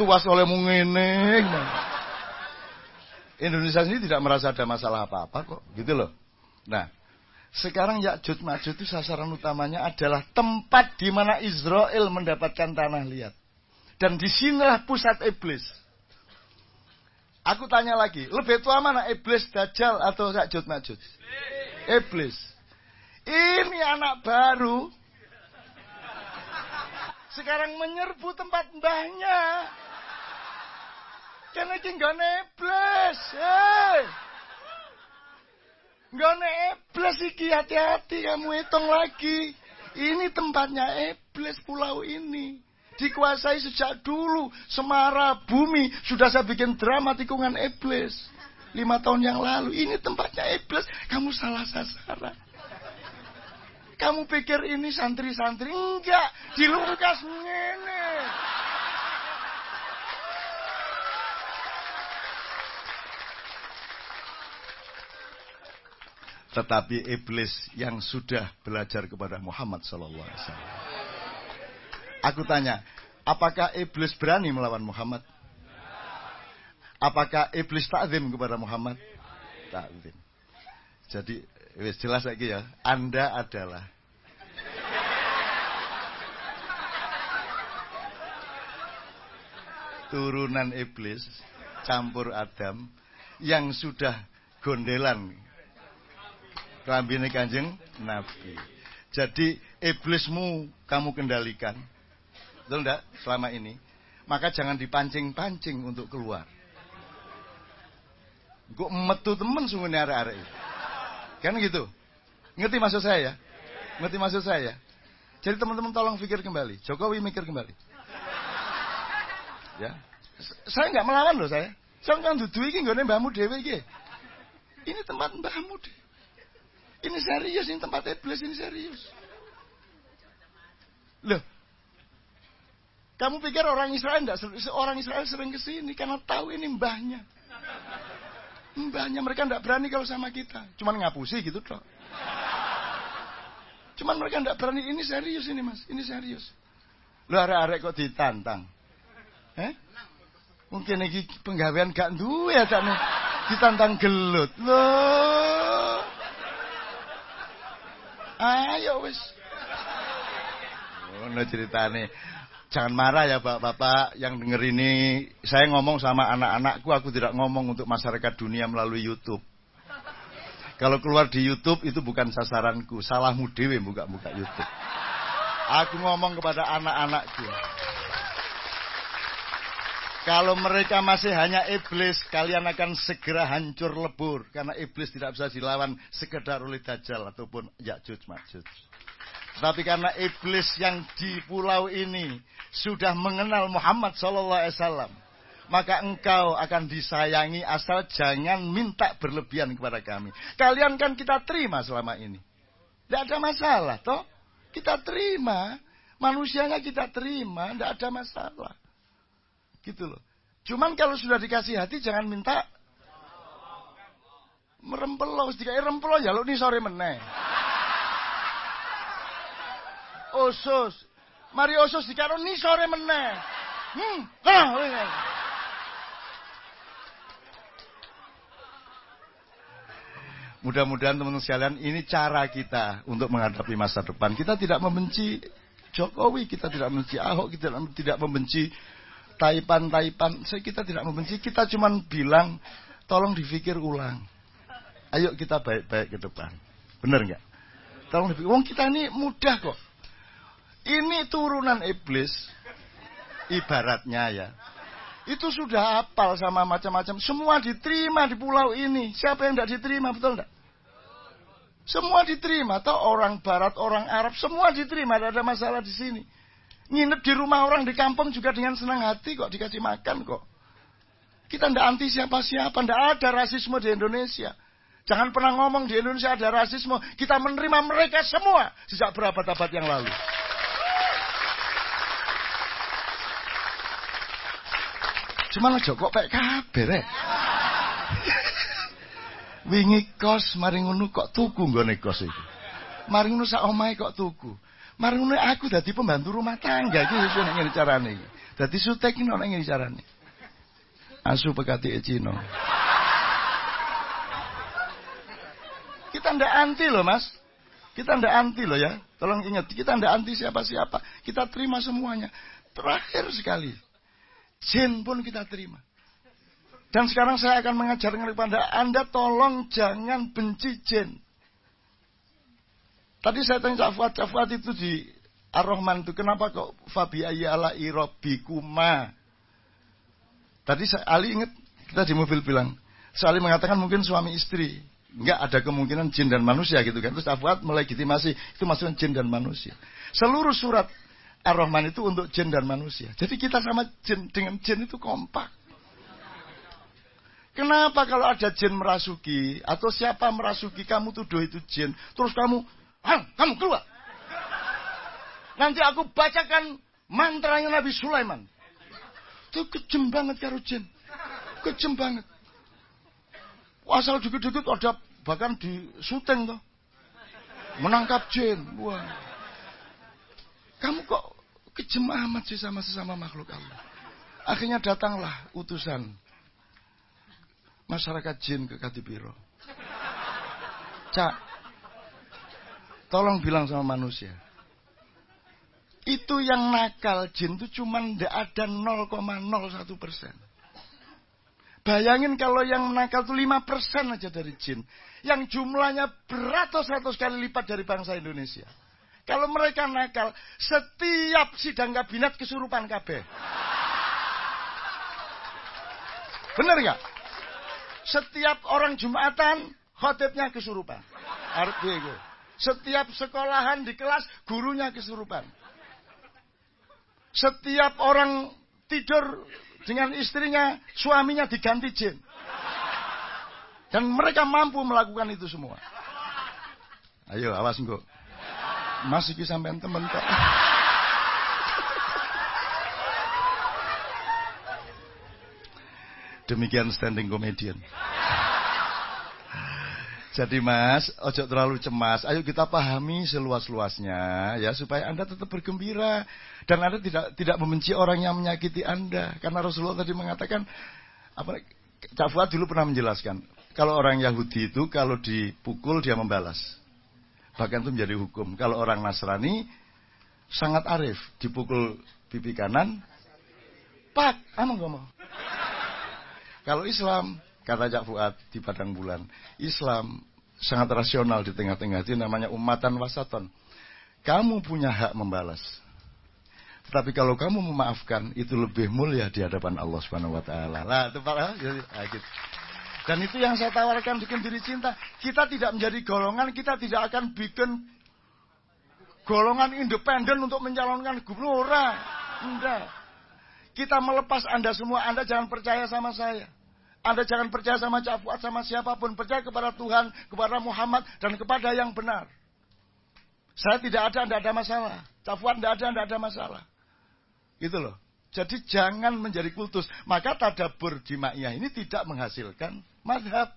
Tuas oleh ngene Indonesia sendiri tidak merasa ada masalah apa-apa kok, gitu loh. Nah, sekarang Yakjud Majud itu sasaran utamanya adalah tempat di mana Israel mendapatkan tanah liat. Dan di sinilah pusat iblis. Aku tanya lagi, lebih tua mana iblis Dajjal atau Yakjud Majud? Iblis. Ini anak baru. Sekarang menyerbu tempat mbahnya. Iki nggone iblis. Hei. Nggone iblis iki hati-hati kamu hitung lagi. Ini tempatnya iblis pulau ini. Dikuasai sejak dulu. Semara bumi. Sudah saya bikin drama tikungan iblis. Lima tahun yang lalu. Ini tempatnya iblis. Kamu salah sasaran. Kamu pikir ini santri-santri? Enggak, dilungkas ngene. Tetapi iblis yang sudah belajar kepada Muhammad Sallallahu Alaihi Wasallam. Aku tanya, apakah iblis berani melawan Muhammad? Apakah iblis takzim kepada Muhammad? Takzim. Jadi jelas lagi ya. Anda adalah turunan iblis campur Adam yang sudah gondelan kelambine Kanjeng Nabi. Jadi iblismu kamu kendalikan. Betul enggak selama ini? Maka jangan dipancing-pancing untuk keluar. Gue metu temen sungguh arek-arek. Kan gitu. Ngerti maksud saya ya? Ngerti maksud saya ya? Jadi teman-teman tolong pikir kembali. Jokowi mikir kembali. Ya. Saya nggak melawan loh saya. Saya kan dudu iki nggone mbahmu dhewe iki. Ini tempat mbahmu deh. Ini serius, ini tempat iblis, ini serius. Loh, kamu pikir orang Israel enggak orang Israel sering ke sini karena tahu ini mbahnya. Mbahnya mereka tidak berani kalau sama kita. Cuman ngapusi gitu toh. Cuman mereka tidak berani. Ini serius ini mas. Ini serius. Lu arek-arek kok ditantang. Eh? Mungkin ini penggawean gak duwe ya. Ditantang gelut. Loh. Ayo wis. Oh, ceritane. Jangan marah ya Bapak-bapak yang denger ini. Saya ngomong sama anak-anakku, aku tidak ngomong untuk masyarakat dunia melalui YouTube. Kalau keluar di YouTube itu bukan sasaranku, salahmu dewe buka-buka YouTube. Aku ngomong kepada anak-anakku. Kalau mereka masih hanya iblis, kalian akan segera hancur lebur. Karena iblis tidak bisa dilawan sekedar oleh Dajjal ataupun Ya'juj Ma'juj. Tapi karena iblis yang di pulau ini sudah mengenal Muhammad Sallallahu Alaihi Wasallam, maka engkau akan disayangi asal jangan minta berlebihan kepada kami. Kalian kan kita terima selama ini. Tidak ada masalah, toh? Kita terima. Manusianya kita terima, tidak ada masalah. Gitu loh. Cuman kalau sudah dikasih hati jangan minta merempelo, sedikit rempelo ya lo nih sore meneh. Osus. Mari osus dikaro ni sore meneh. Hmm. Hah. Mudah-mudahan teman-teman sekalian ini cara kita untuk menghadapi masa depan. Kita tidak membenci Jokowi, kita tidak membenci Ahok, kita tidak membenci Taipan-Taipan. Kita tidak membenci, kita cuma bilang tolong dipikir ulang. Ayo kita baik-baik ke depan. Benar nggak? Tolong dipikir. Wong kita ini mudah kok. Ini turunan iblis. Ibaratnya ya. Itu sudah apal sama macam-macam. Semua diterima di pulau ini. Siapa yang tidak diterima, betul tidak? Semua diterima. Atau orang barat, orang Arab, semua diterima. Tidak ada masalah di sini. Nginep di rumah orang di kampung juga dengan senang hati kok. Dikasih makan kok. Kita tidak anti siapa-siapa. Tidak ada rasisme di Indonesia. Jangan pernah ngomong di Indonesia ada rasisme. Kita menerima mereka semua. Sejak berabad-abad yang lalu. Cuma aja kok pek kabeh rek. Wingi kos mari ngono kok tuku nggone kos iki. Mari ngono sak omahe kok tuku. Ngono aku dadi pembantu rumah tangga iki wis nek ngene carane iki. Dadi sutek iki nek ngene carane. Asu pekati Cina. Kita ndak anti loh mas. Kita ndak anti loh ya. Tolong ingat, kita ndak anti siapa-siapa. Kita terima semuanya. Terakhir sekali. Jin pun kita terima. Dan sekarang saya akan mengajarkan kepada Anda, tolong jangan benci jin. Tadi saya tanya Cak Fuad, Cak Fuad itu di Ar-Rahman itu kenapa kok Fabi ala irobikuma? Tadi saya, Ali ingat kita di mobil bilang, Sali mengatakan mungkin suami istri. Enggak ada kemungkinan jin dan manusia gitu kan. Terus Fuad melegitimasi itu maksudnya jin dan manusia. Seluruh surat Ar-Rahman itu untuk jin dan manusia. Jadi kita sama jin dengan jin itu kompak. Kenapa kalau ada jin merasuki atau siapa merasuki kamu tuduh itu jin, terus kamu, kamu keluar. Nanti aku bacakan mantranya Nabi Sulaiman. Itu kejem banget karo jin. Kejem banget. Asal dikit-dikit ada bahkan di syuting tuh. Menangkap jin. Wah. Kamu kok kejem amat sih sama sesama makhluk Allah. Akhirnya datanglah utusan masyarakat jin ke Katibiro. Cak, tolong bilang sama manusia. Itu yang nakal jin itu cuma tidak ada 0,01 persen. Bayangin kalau yang nakal itu 5 persen aja dari jin. Yang jumlahnya beratus-ratus kali lipat dari bangsa Indonesia. Kalau mereka nakal, setiap sidang kabinet kesurupan KB. Benar nggak? Setiap orang Jumatan, khotibnya kesurupan. Artinya Setiap sekolahan di kelas, gurunya kesurupan. Setiap orang tidur dengan istrinya, suaminya diganti jin. Dan mereka mampu melakukan itu semua. Ayo, awas enggak. Masih sampai temen kok. Demikian standing comedian. Jadi mas, ojo terlalu cemas. Ayo kita pahami seluas-luasnya ya supaya Anda tetap bergembira dan Anda tidak tidak membenci orang yang menyakiti Anda. Karena Rasulullah tadi mengatakan apa Cak dulu pernah menjelaskan, kalau orang Yahudi itu kalau dipukul dia membalas. Bahkan itu menjadi hukum. Kalau orang Nasrani sangat arif, dipukul pipi kanan, pak, anu mau. Kalau Islam, kata Cak Fuad di Padang Bulan, Islam sangat rasional di tengah-tengah itu namanya umatan wasaton. Kamu punya hak membalas. Tapi kalau kamu memaafkan itu lebih mulia di hadapan Allah Subhanahu wa taala. Lah itu para jadi ah, gitu. Dan itu yang saya tawarkan bikin diri cinta. Kita tidak menjadi golongan, kita tidak akan bikin golongan independen untuk mencalonkan gubernur. Enggak. Kita melepas Anda semua, Anda jangan percaya sama saya. Anda jangan percaya sama Cak Fuad, sama siapa pun. Percaya kepada Tuhan, kepada Muhammad, dan kepada yang benar. Saya tidak ada, tidak ada masalah. Cak Fuad tidak ada, tidak ada masalah. Gitu loh. Jadi jangan menjadi kultus. Maka tadabur jima'iyah ini tidak menghasilkan madhab.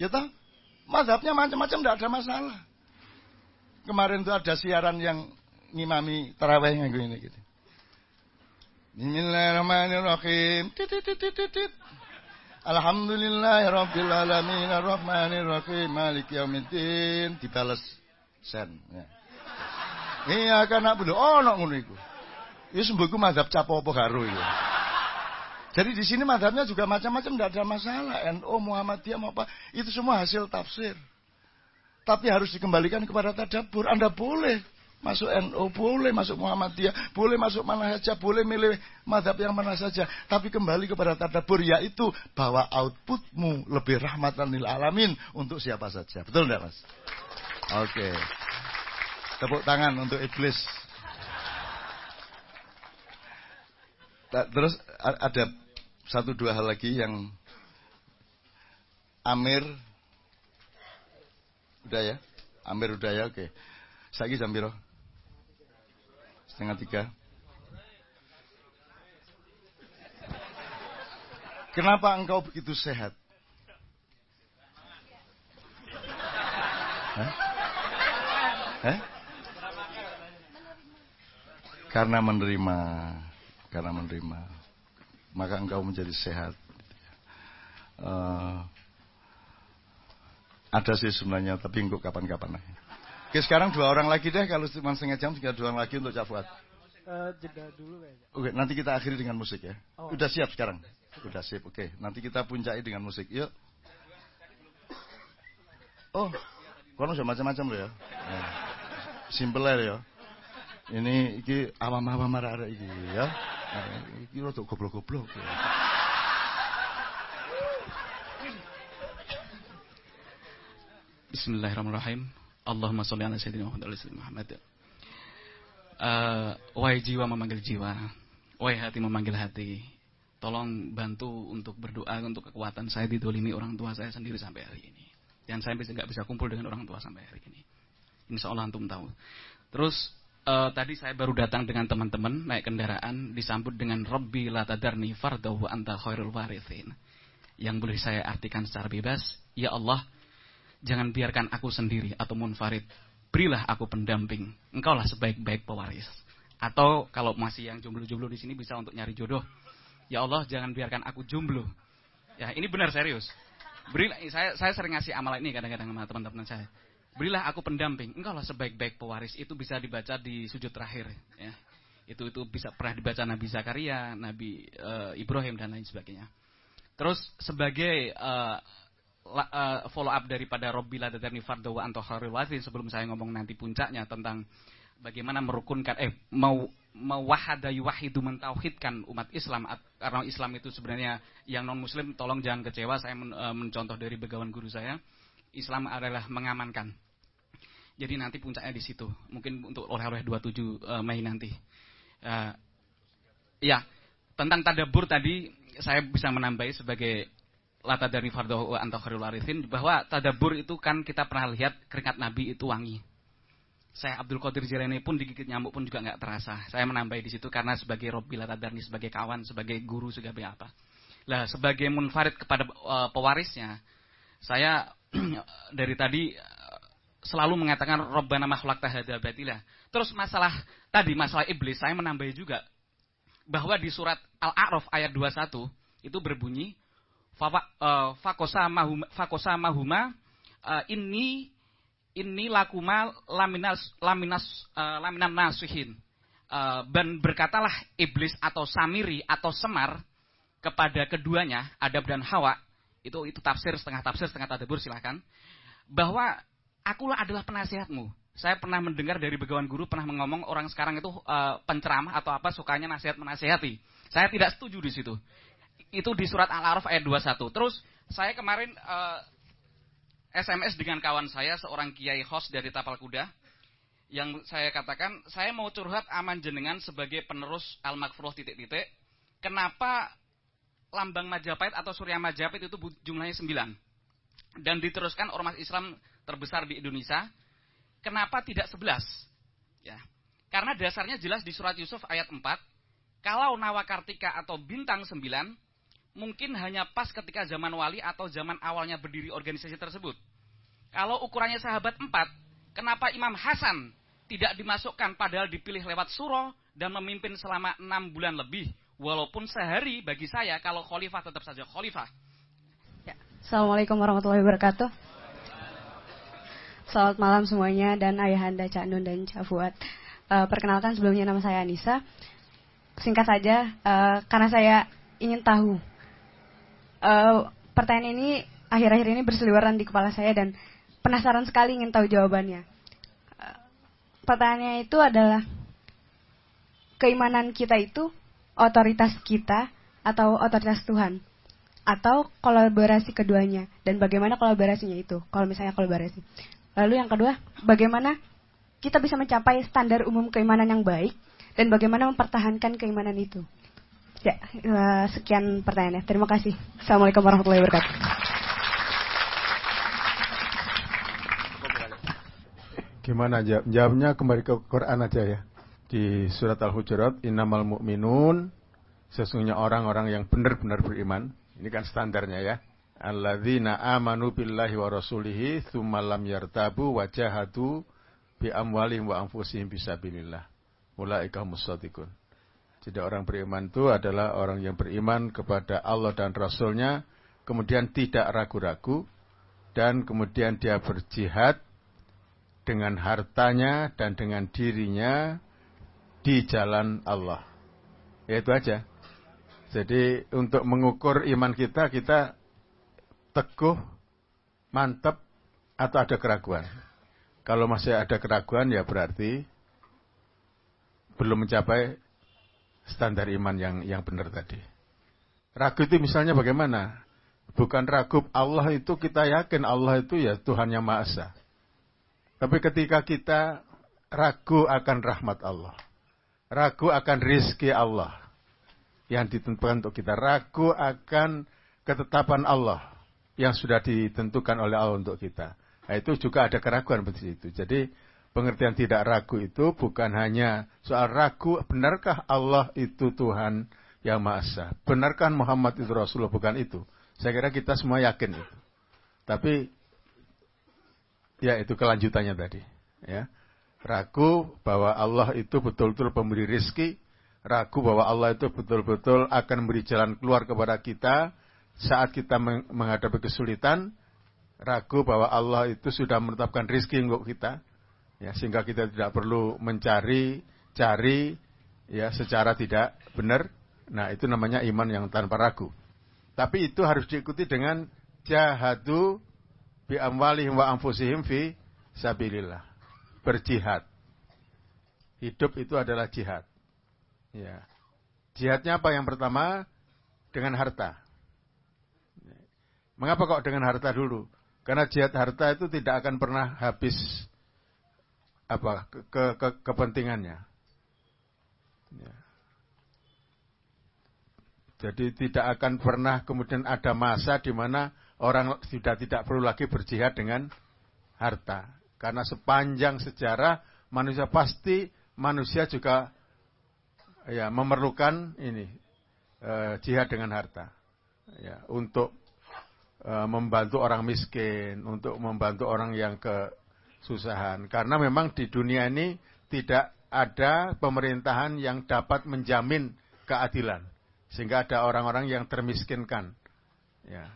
Ya toh? Madhabnya macam-macam tidak ada masalah. Kemarin itu ada siaran yang ngimami terawih yang ini gitu. Bismillahirrahmanirrahim. Titit Alhamdulillahirabbil alamin arrahmanirrahim maliki yaumiddin dibales sen ya. Iya kan nak bodoh oh nak ngono iku. Wis mbokku mazhab capo apa ya. Jadi di sini mazhabnya juga macam-macam tidak ada masalah. NU Muhammadiyah mau apa itu semua hasil tafsir. Tapi harus dikembalikan kepada tadabur. Anda boleh masuk NU, boleh masuk Muhammadiyah, boleh masuk mana saja, boleh milih madhab yang mana saja. Tapi kembali kepada tadabur, yaitu bahwa outputmu lebih rahmatan lil alamin untuk siapa saja. Betul tidak mas? Oke. Okay. Tepuk tangan untuk iblis. Terus ada satu dua hal lagi yang Amir udah ya, Amir udah ya, oke. Okay. Sagi Jambiro setengah tiga. Kenapa engkau begitu sehat? Hah? Hah? Karena menerima, karena menerima, maka engkau menjadi sehat. Uh, ada sih sebenarnya, tapi engkau kapan-kapan lagi. Oke sekarang dua orang lagi deh kalau cuma setengah jam tinggal dua orang lagi untuk Cak Fuad. Uh, jeda dulu kayaknya. Oke nanti kita akhiri dengan musik ya. Oh. Udah siap sekarang? Udah siap. Oke nanti kita puncai dengan musik. Yuk. Oh Kono sudah macam-macam loh ya. ya. Simple aja ya. Ini iki awam-awam marah iki ya. Nah, iki rada goblok-goblok. Ya. Bismillahirrahmanirrahim. Allahumma sholli ala sayyidina Muhammad ala Muhammad. Uh, wahai jiwa memanggil jiwa, wahai hati memanggil hati. Tolong bantu untuk berdoa untuk kekuatan saya didolimi orang tua saya sendiri sampai hari ini. Dan saya bisa nggak bisa kumpul dengan orang tua sampai hari ini. Insya Allah antum tahu. Terus uh, tadi saya baru datang dengan teman-teman naik kendaraan disambut dengan Robbi latadarni fardahu anta khairul warithin. Yang boleh saya artikan secara bebas, ya Allah, jangan biarkan aku sendiri atau munfarid. Berilah aku pendamping. Engkaulah sebaik-baik pewaris. Atau kalau masih yang jomblo-jomblo di sini bisa untuk nyari jodoh. Ya Allah, jangan biarkan aku jomblo. Ya, ini benar serius. Berilah saya saya sering ngasih amal ini kadang-kadang sama teman-teman saya. Berilah aku pendamping. Engkaulah sebaik-baik pewaris. Itu bisa dibaca di sujud terakhir, ya. Itu itu bisa pernah dibaca Nabi Zakaria, Nabi uh, Ibrahim dan lain sebagainya. Terus sebagai uh, uh, follow up daripada Robbila Dadarni Fardo wa Anto sebelum saya ngomong nanti puncaknya tentang bagaimana merukunkan eh mau mewahada yuwahidu mentauhidkan umat Islam. Karena Islam itu sebenarnya yang non muslim tolong jangan kecewa. Saya men, uh, mencontoh dari begawan guru saya Islam adalah mengamankan. Jadi nanti puncaknya di situ. Mungkin untuk oleh-oleh 27 uh, Mei nanti. Uh, ya tentang tadabur tadi saya bisa menambahi sebagai lata dari fardo anto khairul arifin bahwa tadabur itu kan kita pernah lihat keringat Nabi itu wangi. Saya Abdul Qadir Jilani pun digigit nyamuk pun juga nggak terasa. Saya menambahi di situ karena sebagai Robbi Latadarni, sebagai kawan, sebagai guru, sebagai apa. Lah sebagai munfarid kepada uh, pewarisnya, saya dari tadi uh, selalu mengatakan Robbana makhluk tahada batilah. Terus masalah tadi masalah iblis saya menambahi juga bahwa di surat Al-A'raf ayat 21 itu berbunyi Eh, fakosa mahuma, fakosa mahuma uh, ini ini lakuma laminas laminas uh, laminan nasihin. Dan berkatalah iblis atau samiri atau semar kepada keduanya Adam dan Hawa itu itu tafsir setengah tafsir setengah tadabur silahkan bahwa akulah adalah penasihatmu. Saya pernah mendengar dari begawan guru pernah mengomong orang sekarang itu uh, penceramah atau apa sukanya nasihat menasihati saya tidak setuju di situ itu di surat Al-Araf ayat 21. Terus saya kemarin uh, eh, SMS dengan kawan saya seorang kiai host dari Tapal Kuda yang saya katakan saya mau curhat aman jenengan sebagai penerus Al-Makfuroh titik-titik. Kenapa lambang Majapahit atau Surya Majapahit itu jumlahnya 9 dan diteruskan ormas Islam terbesar di Indonesia. Kenapa tidak 11? Ya. Karena dasarnya jelas di surat Yusuf ayat 4, kalau Nawakartika atau bintang 9 mungkin hanya pas ketika zaman wali atau zaman awalnya berdiri organisasi tersebut. Kalau ukurannya sahabat empat, kenapa Imam Hasan tidak dimasukkan padahal dipilih lewat suro dan memimpin selama enam bulan lebih. Walaupun sehari bagi saya kalau khalifah tetap saja khalifah. Ya. Assalamualaikum warahmatullahi wabarakatuh. Selamat malam semuanya dan ayahanda Cak Nun dan Cak Fuad. Uh, perkenalkan sebelumnya nama saya Anissa. Singkat saja, uh, karena saya ingin tahu uh, pertanyaan ini akhir-akhir ini berseliweran di kepala saya dan penasaran sekali ingin tahu jawabannya. Uh, pertanyaannya itu adalah keimanan kita itu otoritas kita atau otoritas Tuhan atau kolaborasi keduanya dan bagaimana kolaborasinya itu kalau misalnya kolaborasi. Lalu yang kedua, bagaimana kita bisa mencapai standar umum keimanan yang baik dan bagaimana mempertahankan keimanan itu. Ya, eh, sekian pertanyaannya. Terima kasih. Assalamualaikum warahmatullahi wabarakatuh. Gimana jawab? Jawabnya kembali ke Quran aja ya. Di surat Al-Hujurat, innamal mu'minun, sesungguhnya orang-orang yang benar-benar beriman. Ini kan standarnya ya. Alladzina amanu billahi wa rasulihi thumma lam yartabu wa jahadu bi amwalihim wa anfusihim bisabilillah. Ulaika musaddiqun. Jadi orang beriman itu adalah orang yang beriman kepada Allah dan Rasulnya, kemudian tidak ragu-ragu, dan kemudian dia berjihad dengan hartanya dan dengan dirinya di jalan Allah. Ya itu aja. Jadi untuk mengukur iman kita, kita teguh, mantap, atau ada keraguan? Kalau masih ada keraguan ya berarti belum mencapai standar iman yang yang benar tadi. Ragu itu misalnya bagaimana? Bukan ragu Allah itu kita yakin Allah itu ya Tuhan yang Maha Esa. Tapi ketika kita ragu akan rahmat Allah, ragu akan rizki Allah yang ditentukan untuk kita, ragu akan ketetapan Allah yang sudah ditentukan oleh Allah untuk kita. Nah, itu juga ada keraguan seperti itu. Jadi pengertian tidak ragu itu bukan hanya soal ragu benarkah Allah itu Tuhan yang Maha Esa. Benarkah Muhammad itu Rasulullah bukan itu. Saya kira kita semua yakin itu. Tapi ya itu kelanjutannya tadi, ya. Ragu bahwa Allah itu betul-betul pemberi rizki, ragu bahwa Allah itu betul-betul akan memberi jalan keluar kepada kita saat kita menghadapi kesulitan, ragu bahwa Allah itu sudah menetapkan rizki untuk kita, ya sehingga kita tidak perlu mencari, cari, ya secara tidak benar. Nah itu namanya iman yang tanpa ragu. Tapi itu harus diikuti dengan jahadu bi amwalihim wa anfusihim fi sabilillah. Berjihad. Hidup itu adalah jihad. Ya. Jihadnya apa yang pertama? Dengan harta. Mengapa kok dengan harta dulu? Karena jihad harta itu tidak akan pernah habis apa ke, ke, ke kepentingannya. Ya. Jadi tidak akan pernah kemudian ada masa di mana orang sudah tidak perlu lagi berjihad dengan harta. Karena sepanjang sejarah manusia pasti manusia juga ya memerlukan ini eh, jihad dengan harta. Ya, untuk eh, membantu orang miskin, untuk membantu orang yang kesusahan. Karena memang di dunia ini tidak ada pemerintahan yang dapat menjamin keadilan sehingga ada orang-orang yang termiskinkan. Ya.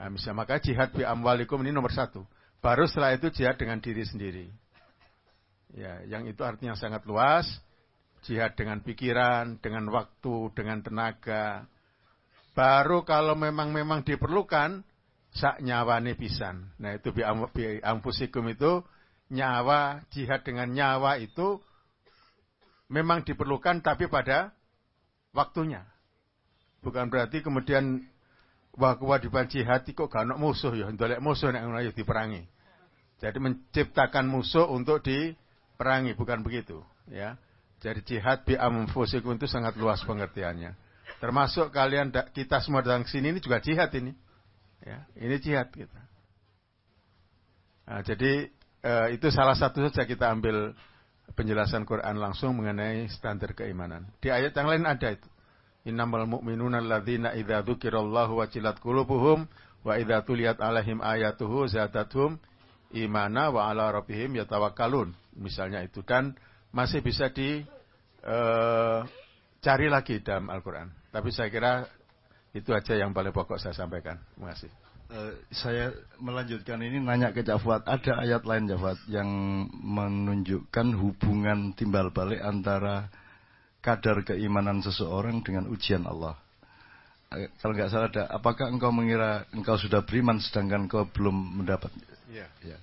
Nah, misalnya maka jihad bi amwalikum ini nomor satu. Baru setelah itu jihad dengan diri sendiri. Ya, yang itu artinya sangat luas. Jihad dengan pikiran, dengan waktu, dengan tenaga. Baru kalau memang memang diperlukan, sak nyawa pisan. Nah itu bi amfusikum itu nyawa, jihad dengan nyawa itu memang diperlukan tapi pada waktunya. Bukan berarti kemudian wah kewajiban jihad kok gak musuh ya, ndolek musuh nek ngono ya diperangi. Jadi menciptakan musuh untuk diperangi, bukan begitu, ya. Jadi jihad bi amfusikum itu sangat luas pengertiannya. Termasuk kalian kita semua datang sini ini juga jihad ini. Ya, ini jihad kita. Nah, jadi eh, itu salah satu saja kita ambil penjelasan Quran langsung mengenai standar keimanan. Di ayat yang lain ada itu. Innamal mu'minuna alladzina idza dzukirallahu wajilat qulubuhum wa idza tuliyat alaihim ayatuhu zadatuhum imana wa ala rabbihim yatawakkalun. Misalnya itu dan masih bisa di uh, cari lagi dalam Al-Qur'an. Tapi saya kira itu aja yang paling pokok saya sampaikan. Terima kasih. Uh, saya melanjutkan ini nanya ke Jafat, ada ayat lain Jafat yang menunjukkan hubungan timbal balik antara kadar keimanan seseorang dengan ujian Allah. Eh, kalau nggak salah ada, apakah engkau mengira engkau sudah beriman sedangkan engkau belum mendapat? Iya. Ya.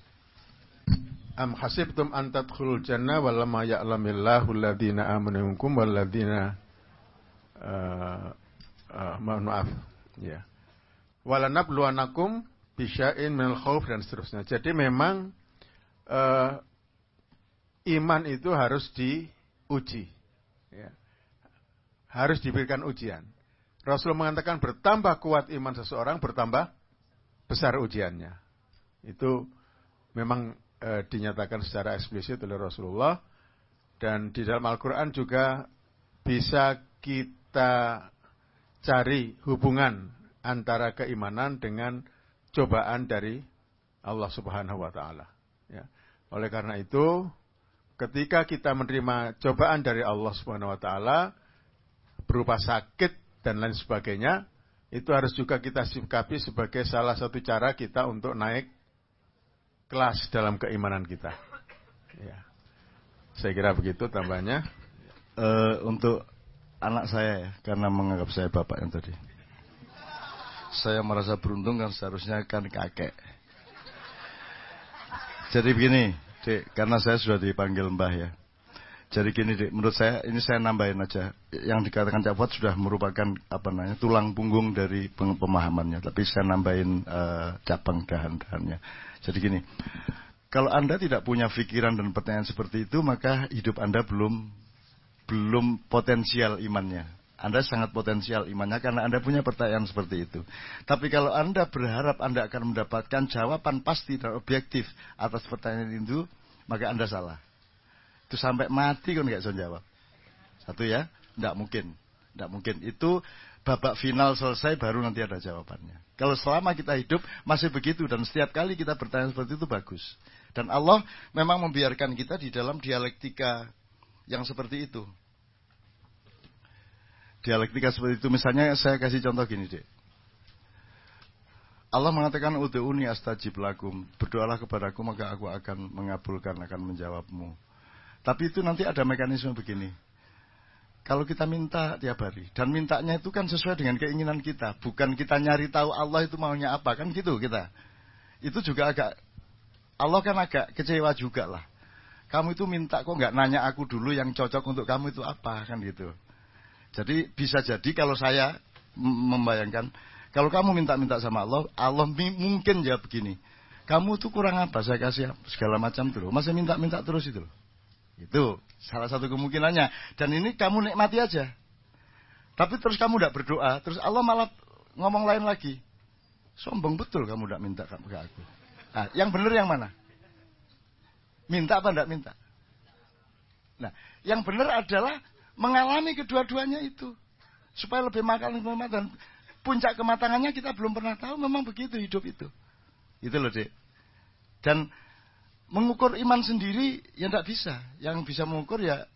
Am hasibtum an tadkhulul jannah wa lam ya'lamillahu alladziina amanu minkum wal ladziina uh, uh, maaf ya. Walanabluwanakum bisya'in minal khauf dan seterusnya. Jadi memang uh, iman itu harus diuji ya, harus diberikan ujian. Rasul mengatakan bertambah kuat iman seseorang, bertambah besar ujiannya. Itu memang e, dinyatakan secara eksplisit oleh Rasulullah. Dan di dalam Al-Quran juga bisa kita cari hubungan antara keimanan dengan cobaan dari Allah Subhanahu wa taala. Ya. Oleh karena itu, ketika kita menerima cobaan dari Allah Subhanahu wa taala berupa sakit dan lain sebagainya, itu harus juga kita sikapi sebagai salah satu cara kita untuk naik kelas dalam keimanan kita. Ya. Saya kira begitu tambahnya. Uh, untuk anak saya ya, karena menganggap saya bapak yang tadi. Saya merasa beruntung kan seharusnya kan kakek. Jadi begini, Dek, karena saya sudah dipanggil Mbah ya. Jadi gini Dek, menurut saya ini saya nambahin aja. Yang dikatakan Cak Fuad sudah merupakan apa namanya tulang punggung dari pemahamannya, tapi saya nambahin uh, cabang dahan-dahannya. Jadi gini, kalau Anda tidak punya pikiran dan pertanyaan seperti itu, maka hidup Anda belum belum potensial imannya. Anda sangat potensial imannya karena Anda punya pertanyaan seperti itu. Tapi kalau Anda berharap Anda akan mendapatkan jawaban pasti dan objektif atas pertanyaan itu, maka Anda salah. Itu sampai mati kan nggak bisa jawab. Satu ya, tidak mungkin. Tidak mungkin. Itu babak final selesai baru nanti ada jawabannya. Kalau selama kita hidup masih begitu dan setiap kali kita bertanya seperti itu bagus. Dan Allah memang membiarkan kita di dalam dialektika yang seperti itu dialektika seperti itu. Misalnya saya kasih contoh gini, Dek. Allah mengatakan ud'uni astajib lakum. Berdoalah kepadaku maka aku akan mengabulkan, akan menjawabmu. Tapi itu nanti ada mekanisme begini. Kalau kita minta tiap hari dan mintanya itu kan sesuai dengan keinginan kita, bukan kita nyari tahu Allah itu maunya apa kan gitu kita. Itu juga agak Allah kan agak kecewa juga lah. Kamu itu minta kok nggak nanya aku dulu yang cocok untuk kamu itu apa kan gitu. Jadi bisa jadi kalau saya membayangkan, kalau kamu minta-minta sama Allah, Allah mungkin jawab begini. Kamu tuh kurang apa? Saya kasih segala macam terus. Masih minta-minta terus itu. Itu salah satu kemungkinannya. Dan ini kamu nikmati aja. Tapi terus kamu tidak berdoa, terus Allah malah ngomong lain lagi. Sombong betul kamu tidak minta ke aku. Nah, yang benar yang mana? Minta apa tidak minta? Nah, yang benar adalah mengalami kedua-duanya itu. Supaya lebih makan lebih matang dan puncak kematangannya kita belum pernah tahu memang begitu hidup itu. Itu loh dek dan mengukur iman sendiri ya tidak bisa. Yang bisa mengukur ya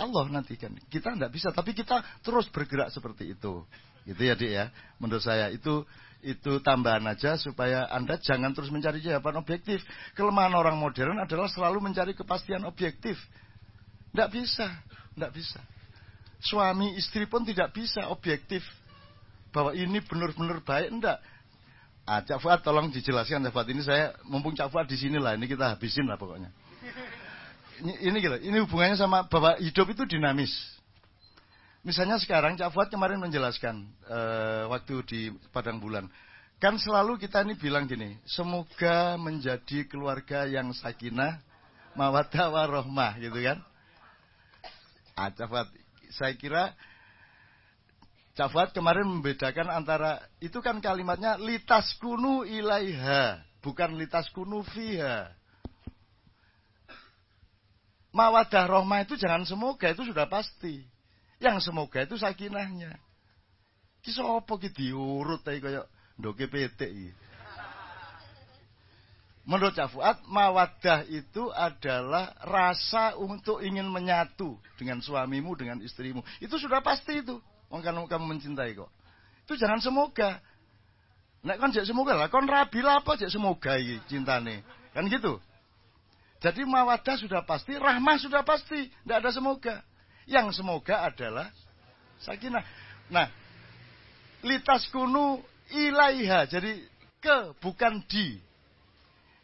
Allah nanti kan kita tidak bisa tapi kita terus bergerak seperti itu. Itu ya dek ya menurut saya. Itu itu tambahan aja supaya anda jangan terus mencari jawaban objektif kelemahan orang modern adalah selalu mencari kepastian objektif tidak bisa tidak bisa. Suami istri pun tidak bisa objektif bahwa ini benar-benar baik. Tidak. Ah, Cak Fuad tolong dijelaskan Cak Fuad. Ini saya mumpung Cak Fuad di sini lah. Ini kita habisin lah pokoknya. Ini, ini gitu. Ini hubungannya sama bahwa hidup itu dinamis. Misalnya sekarang Cak Fuad kemarin menjelaskan uh, waktu di Padang Bulan. Kan selalu kita ini bilang gini, semoga menjadi keluarga yang sakinah, mawadah warohmah gitu kan. Ah, Cafat, saya kira Cafat kemarin membedakan antara itu kan kalimatnya litas kunu ilaiha, bukan litas kunu fiha. Mawadah rohmah itu jangan semoga itu sudah pasti. Yang semoga itu sakinahnya. Kisah apa ki diurut kayak kaya ndoke PT iki. Menurut Cafuat, mawadah itu adalah rasa untuk ingin menyatu dengan suamimu, dengan istrimu. Itu sudah pasti itu. Wong kamu, kamu mencintai kok. Itu jangan semoga. Nek kan jek semoga lah, kon rabi lah apa jek semoga iki cintane. Kan gitu. Jadi mawadah sudah pasti, rahmah sudah pasti, tidak ada semoga. Yang semoga adalah sakinah. Nah, litas kunu ilaiha, jadi ke bukan di.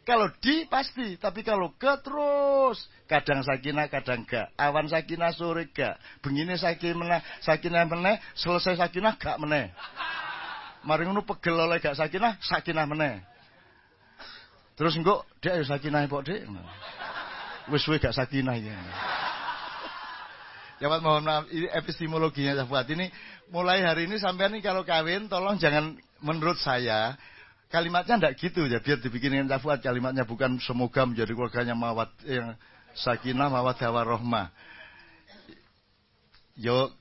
Kalau di pasti, tapi kalau ke terus. Kadang sakinah, kadang gak. Awan sakinah, sore gak. Begini sakinah, sakinah meneh, selesai sakinah gak meneh. Mari ngono pegel oleh gak sakinah, sakinah meneh. Terus enggak, ya sakinah kok dek. Wis suwe gak sakinah ya. Ya mohon maaf, ini epistemologinya buat ini mulai hari ini sampai nih kalau kawin tolong jangan menurut saya kalimatnya tidak gitu ya biar dibikinin tafuat kalimatnya bukan semoga menjadi keluarganya mawat yang sakinah mawat rohmah. Yo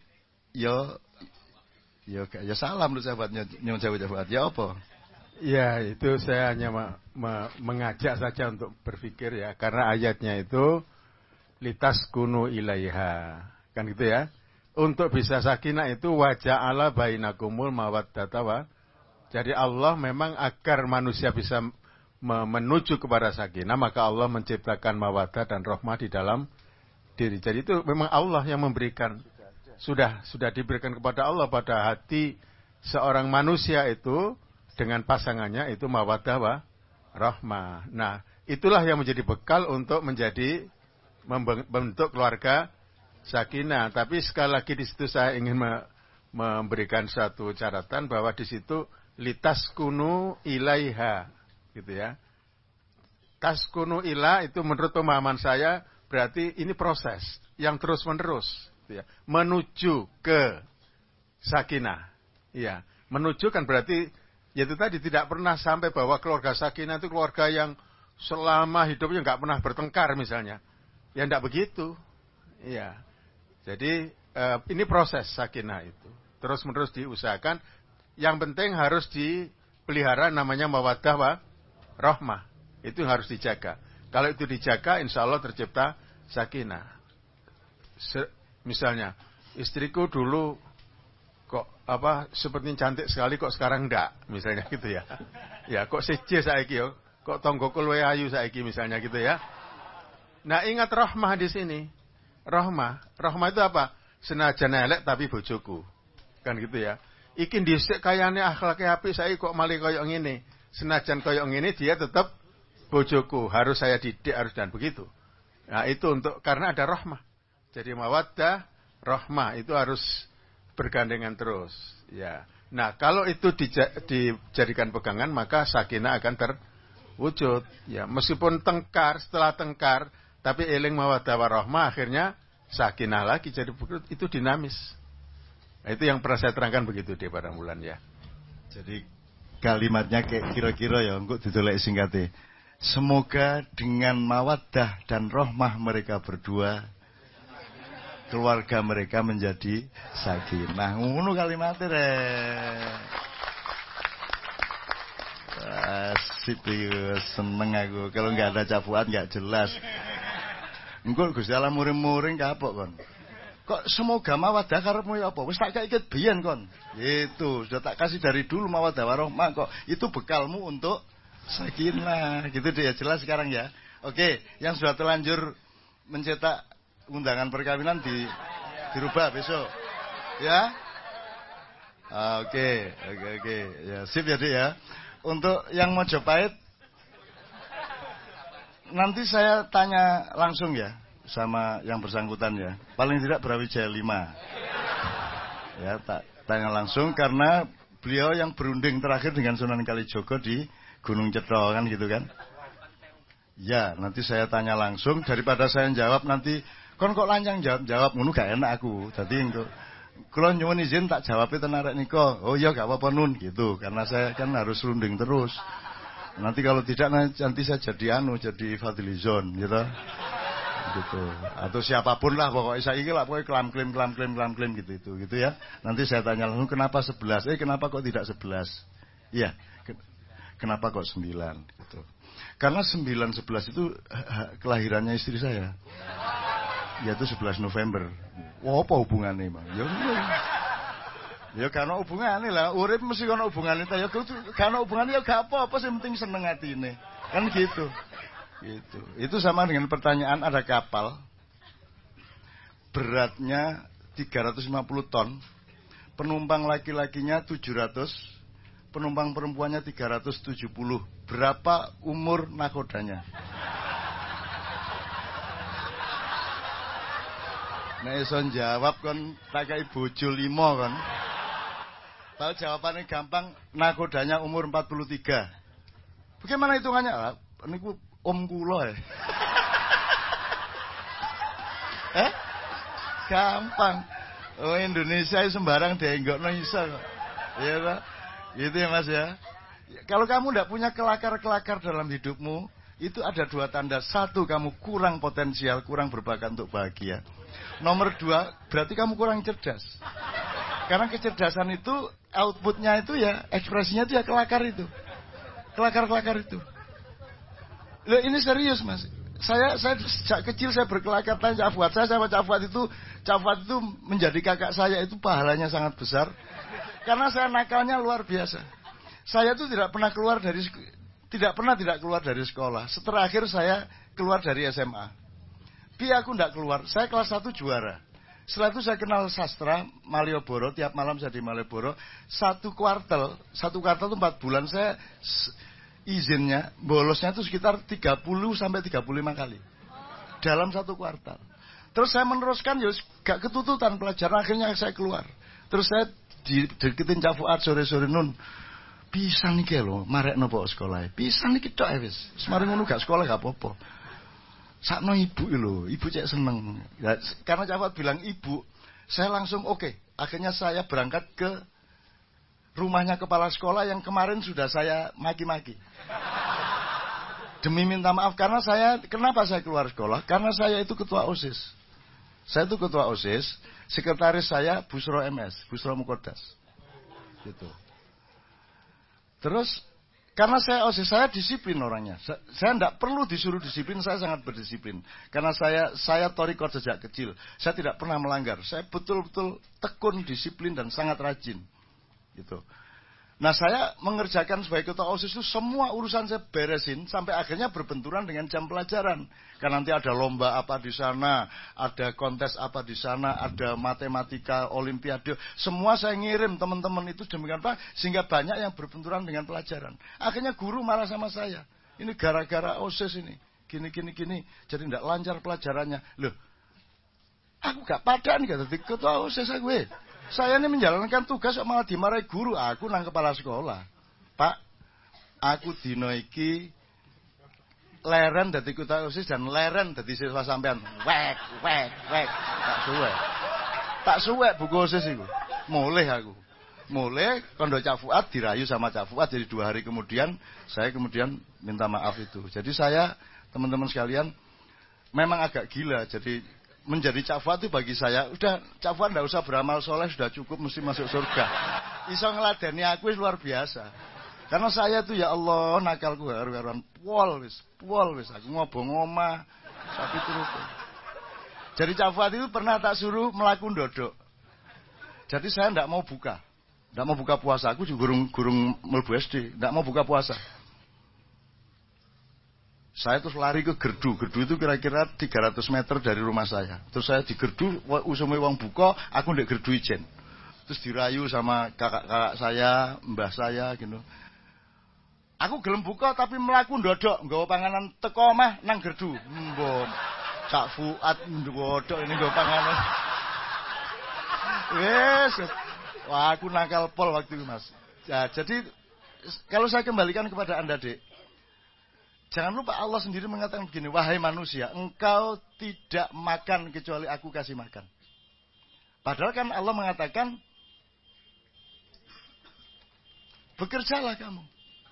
yo yo ya salam lu sahabatnya nyuwun jawab sahabat ya apa? Ya itu saya hanya me, me, mengajak saja untuk berpikir ya karena ayatnya itu litas kunu ilaiha kan gitu ya untuk bisa sakinah itu wajah Allah bainakumul mawat datawa jadi Allah memang agar manusia bisa menuju kepada sakinah, maka Allah menciptakan mawadah dan rahmah di dalam diri. Jadi itu memang Allah yang memberikan. Sudah sudah diberikan kepada Allah pada hati seorang manusia itu dengan pasangannya itu mawadah wa rahmah. Nah, itulah yang menjadi bekal untuk menjadi membentuk keluarga sakinah. Tapi sekali lagi di situ saya ingin memberikan satu catatan bahwa di situ litas kunu ilaiha, gitu ya. Tas kunu ila itu menurut pemahaman saya berarti ini proses yang terus menerus, gitu ya. menuju ke sakinah. Iya, menuju kan berarti yaitu tadi tidak pernah sampai bahwa keluarga sakinah itu keluarga yang selama hidupnya nggak pernah bertengkar misalnya. Ya tidak begitu. Iya. Jadi eh, ini proses sakinah itu. Terus menerus diusahakan. Yang penting harus dipelihara namanya mawadah wa rahmah. Itu harus dijaga. Kalau itu dijaga, insya Allah tercipta sakinah. Misalnya, istriku dulu kok apa seperti cantik sekali kok sekarang enggak misalnya gitu ya ya kok seje saya yo kok tonggoku luwe ayu saiki misalnya gitu ya nah ingat rahmah di sini rahmah. Rahmah itu apa? Senajan elek tapi bojoku. Kan gitu ya. Ikin dhisik kayane akhlaknya api saya kok malah koyok ngene. Senajan koyok ngene dia tetap bojoku. Harus saya didik harus dan begitu. Nah itu untuk karena ada rahmah. Jadi mawaddah rahmah itu harus bergandengan terus. Ya. Nah, kalau itu dijadikan pegangan, maka sakinah akan terwujud. Ya, meskipun tengkar, setelah tengkar, tapi eling mawadah warahmah, akhirnya sakinah lagi. Jadi itu dinamis. Nah, itu yang pernah saya terangkan begitu di pada bulan ya. Jadi kalimatnya kayak kira-kira ya, untuk ditolak singkatnya. Semoga dengan mawadah dan rohmah mereka berdua keluarga mereka menjadi sakinah. Ngono kalimatnya re. Asik seneng aku. Kalau nggak ada capuan nggak jelas. Engko Gusti Allah muring-muring kapok kon. Kok semoga mawadah karepmu ya apa? Wis tak kaiket biyen kon. Itu sudah tak kasih dari dulu mawadah warohmah kok. Itu bekalmu untuk sakinah. Gitu ya jelas sekarang ya. Oke, yang sudah terlanjur mencetak undangan perkawinan di dirubah besok. Ya? Oke, oke, oke. Ya, sip ya, Dik ya. Untuk yang Mojopahit nanti saya tanya langsung ya sama yang bersangkutan ya. Paling tidak Brawijaya 5. Ya, tak tanya langsung karena beliau yang berunding terakhir dengan Sunan Kalijogo di Gunung Cetro kan gitu kan. Ya, nanti saya tanya langsung daripada saya jawab nanti Kon kok lancang jawab jawab ngono gak enak aku. Dadi engko kula nyuwun izin tak jawab itu narek niko. Oh iya gak apa-apa nun gitu. Karena saya kan harus runding terus. Nanti kalau tidak nanti saya jadi anu jadi fadlizon gitu. Gitu. Atau siapa pun lah pokoknya saya ini lah pokoknya kelam klaim kelam klaim kelam klaim gitu itu gitu ya. Nanti saya tanya langsung kenapa sebelas? Eh kenapa kok tidak sebelas? Iya. Kenapa kok sembilan? Gitu. Karena sembilan sebelas itu kelahirannya istri saya yaitu 11 November. Wah, apa hubungannya, Bang? Ya karena hubungannya lah, urip mesti karena hubungannya ta ya karena hubungannya ya gak apa-apa sih penting seneng hati ini. Kan gitu. Gitu. Itu sama dengan pertanyaan ada kapal beratnya 350 ton, penumpang laki-lakinya 700, penumpang perempuannya 370. Berapa umur nakodanya? Nek iso jawab kon tak kai bojo 5 kon. Kalau jawabannya gampang, nakodanya umur 43. Bagaimana hitungannya? Ah, niku om kula ya. eh? Gampang. Oh Indonesia sembarang dienggokno iso kok. Iya Pak. Gitu ya Mas ya. Kalau kamu tidak punya kelakar-kelakar dalam hidupmu, itu ada dua tanda. Satu, kamu kurang potensial, kurang berbakat untuk bahagia. Nomor dua, berarti kamu kurang cerdas. Karena kecerdasan itu outputnya itu ya ekspresinya itu ya kelakar itu, kelakar-kelakar itu. Loh ini serius mas. Saya saya sejak kecil saya berkelakar tanya Cafuat. Saya sama Cafuat itu Cafuat itu menjadi kakak saya itu pahalanya sangat besar. Karena saya nakalnya luar biasa. Saya itu tidak pernah keluar dari tidak pernah tidak keluar dari sekolah. Seterakhir saya keluar dari SMA. Bi aku ndak keluar. Saya kelas 1 juara. Setelah itu saya kenal sastra Malioboro, tiap malam saya di Malioboro. Satu kuartal, satu kuartal itu empat bulan saya izinnya, bolosnya itu sekitar 30 sampai 35 kali. Dalam satu kuartal. Terus saya meneruskan, ya gak ketututan pelajaran, akhirnya saya keluar. Terus saya deketin Cafuat sore-sore nun. Bisa nih lo, marek nopo sekolah. Bisa nih kita ya wis. Semarin ngono gak sekolah gak apa-apa. Sakno ibu lo, ibu cek seneng. Ya, karena Cafuat bilang ibu, saya langsung oke. Okay. Akhirnya saya berangkat ke rumahnya kepala sekolah yang kemarin sudah saya maki-maki. Demi minta maaf karena saya kenapa saya keluar sekolah? Karena saya itu ketua OSIS. Saya itu ketua OSIS, sekretaris saya Busro MS, Busro Mukodas. Gitu. Terus karena saya OSIS saya disiplin orangnya. Saya tidak perlu disuruh disiplin, saya sangat berdisiplin. Karena saya saya torikot sejak kecil. Saya tidak pernah melanggar. Saya betul-betul tekun, disiplin dan sangat rajin. Gitu. Nah saya mengerjakan sebagai ketua OSIS itu semua urusan saya beresin sampai akhirnya berbenturan dengan jam pelajaran. Karena nanti ada lomba apa di sana, ada kontes apa di sana, ada matematika, olimpiade. Semua saya ngirim teman-teman itu demikian apa? Sehingga banyak yang berbenturan dengan pelajaran. Akhirnya guru marah sama saya. Ini gara-gara OSIS ini. Gini, gini, gini. Jadi tidak lancar pelajarannya. Loh, aku gak padan gak ketua OSIS gue. Saya ini menjalankan tugas malah dimarahi guru. Aku nang kepala sekolah. Pak, aku dino iki leren dadi kota OSIS dan leren dadi siswa sampean. Wek, wek, wek. Tak suwe. Tak suwe buku OSIS itu. Mulai aku. Mulai kondo Cak Fuad dirayu sama Cak Fuad jadi dua hari kemudian saya kemudian minta maaf itu. Jadi saya teman-teman sekalian memang agak gila. Jadi menjadi cafwa itu bagi saya udah cafwa ndak usah beramal soleh sudah cukup mesti masuk surga. Iso ngeladeni aku luar biasa. Karena saya tuh ya Allah nakalku haru-haruan. Pol wis pol wis aku ngobong ngoma sapi terus jadi cafwa itu pernah tak suruh melakukan dodok jadi saya ndak mau buka. Ndak mau buka puasa aku juga gurung gurung melbu SD ndak mau buka puasa saya terus lari ke gerdu. Gerdu itu kira-kira 300 meter dari rumah saya. Terus saya di gerdu, usumi uang buka, aku ndek gerdu ijen. Terus dirayu sama kakak-kakak saya, mbah saya gitu. Aku gelem buka tapi melaku ndodok, nggawa panganan teko mah nang gerdu. Mbom. Cak Fuad ndodok ini nggawa panganan. Wes. Wah, aku nakal pol waktu itu, Mas. Ya, jadi kalau saya kembalikan kepada Anda, Dek, Jangan lupa Allah sendiri mengatakan begini, wahai manusia, engkau tidak makan kecuali aku kasih makan. Padahal kan Allah mengatakan, bekerjalah kamu,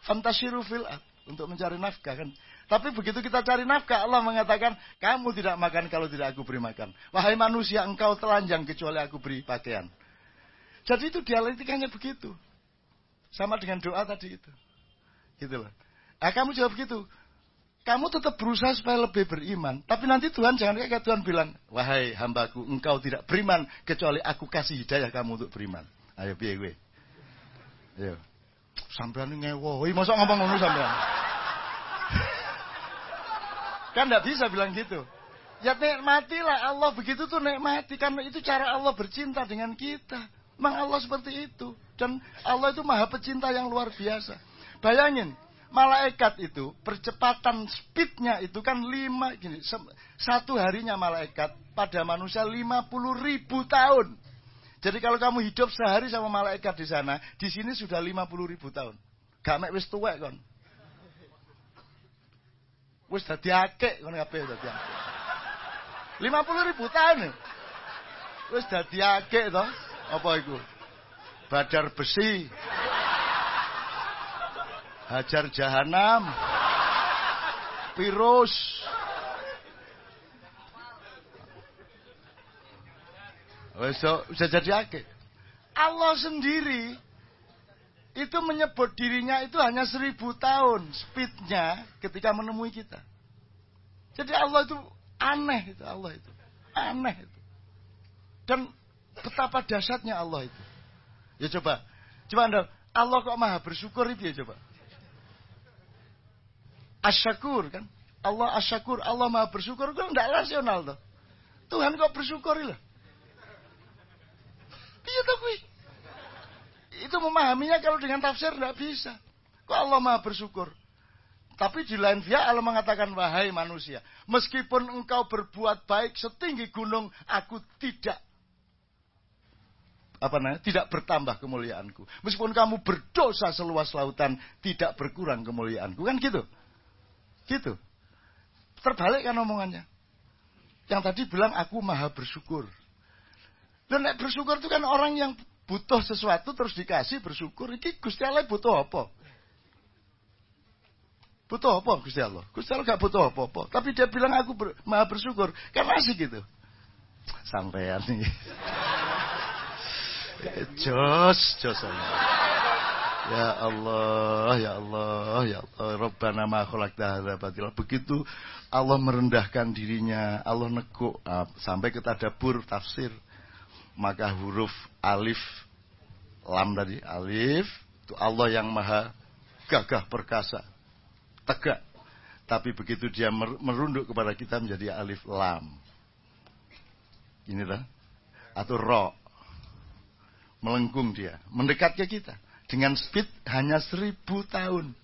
fantasiru fil untuk mencari nafkah kan. Tapi begitu kita cari nafkah, Allah mengatakan, kamu tidak makan kalau tidak aku beri makan. Wahai manusia, engkau telanjang kecuali aku beri pakaian. Jadi itu dialektikanya begitu. Sama dengan doa tadi itu. Gitu loh. Nah, kamu jawab begitu kamu tetap berusaha supaya lebih beriman. Tapi nanti Tuhan jangan kayak Tuhan bilang, wahai hambaku, engkau tidak beriman kecuali aku kasih hidayah kamu untuk beriman. Ayo piye gue. Ayo. Sampean ngewo, masa ngomong ngono sampean. kan tidak bisa bilang gitu. Ya nikmatilah Allah begitu tuh nikmati karena itu cara Allah bercinta dengan kita. Memang Allah seperti itu dan Allah itu maha pecinta yang luar biasa. Bayangin, malaikat itu percepatan speednya itu kan lima gini satu harinya malaikat pada manusia lima puluh ribu tahun. Jadi kalau kamu hidup sehari sama malaikat di sana, di sini sudah lima puluh ribu tahun. Gak mek wis tuwek kon. Wis dadi akeh kon kabeh dadi akeh. puluh ribu tahun. Wis dadi akeh to. Apa iku? Badar besi. Hajar Jahanam. Virus. bisa jadi akeh. Allah sendiri itu menyebut dirinya itu hanya seribu tahun speednya ketika menemui kita. Jadi Allah itu aneh itu Allah itu aneh itu. Dan betapa dahsyatnya Allah itu. Ya coba, coba anda Allah kok maha bersyukur itu ya coba. Asyakur kan. Allah asyakur, Allah maha bersyukur. Itu enggak rasional tuh. Tuhan kok bersyukur lah. Iya tuh kui. Itu memahaminya kalau dengan tafsir enggak bisa. Kok Allah maha bersyukur. Tapi di lain pihak Allah mengatakan wahai manusia, meskipun engkau berbuat baik setinggi gunung, aku tidak apa namanya? Tidak bertambah kemuliaanku. Meskipun kamu berdosa seluas lautan, tidak berkurang kemuliaanku. Kan gitu. Gitu. Terbalik kan omongannya. Yang tadi bilang aku maha bersyukur. Dan bersyukur itu kan orang yang butuh sesuatu terus dikasih bersyukur. Ini Gusti Allah butuh apa? Butuh apa Gusti Allah? Gusti Allah gak butuh apa-apa. Tapi dia bilang aku ber, maha bersyukur. Kan masih gitu. Sampean nih. Jos, jos Ya Allah, ya Allah, ya Allah. Rabbana ma khalaqta hadza Begitu Allah merendahkan dirinya, Allah neguk nah, sampai kita tadabur tafsir. Maka huruf alif lam tadi, alif itu Allah yang maha gagah perkasa, tegak. Tapi begitu dia merunduk kepada kita menjadi alif lam. Ini lah. Atau ro melengkung dia, mendekat ke kita dengan speed hanya seribu tahun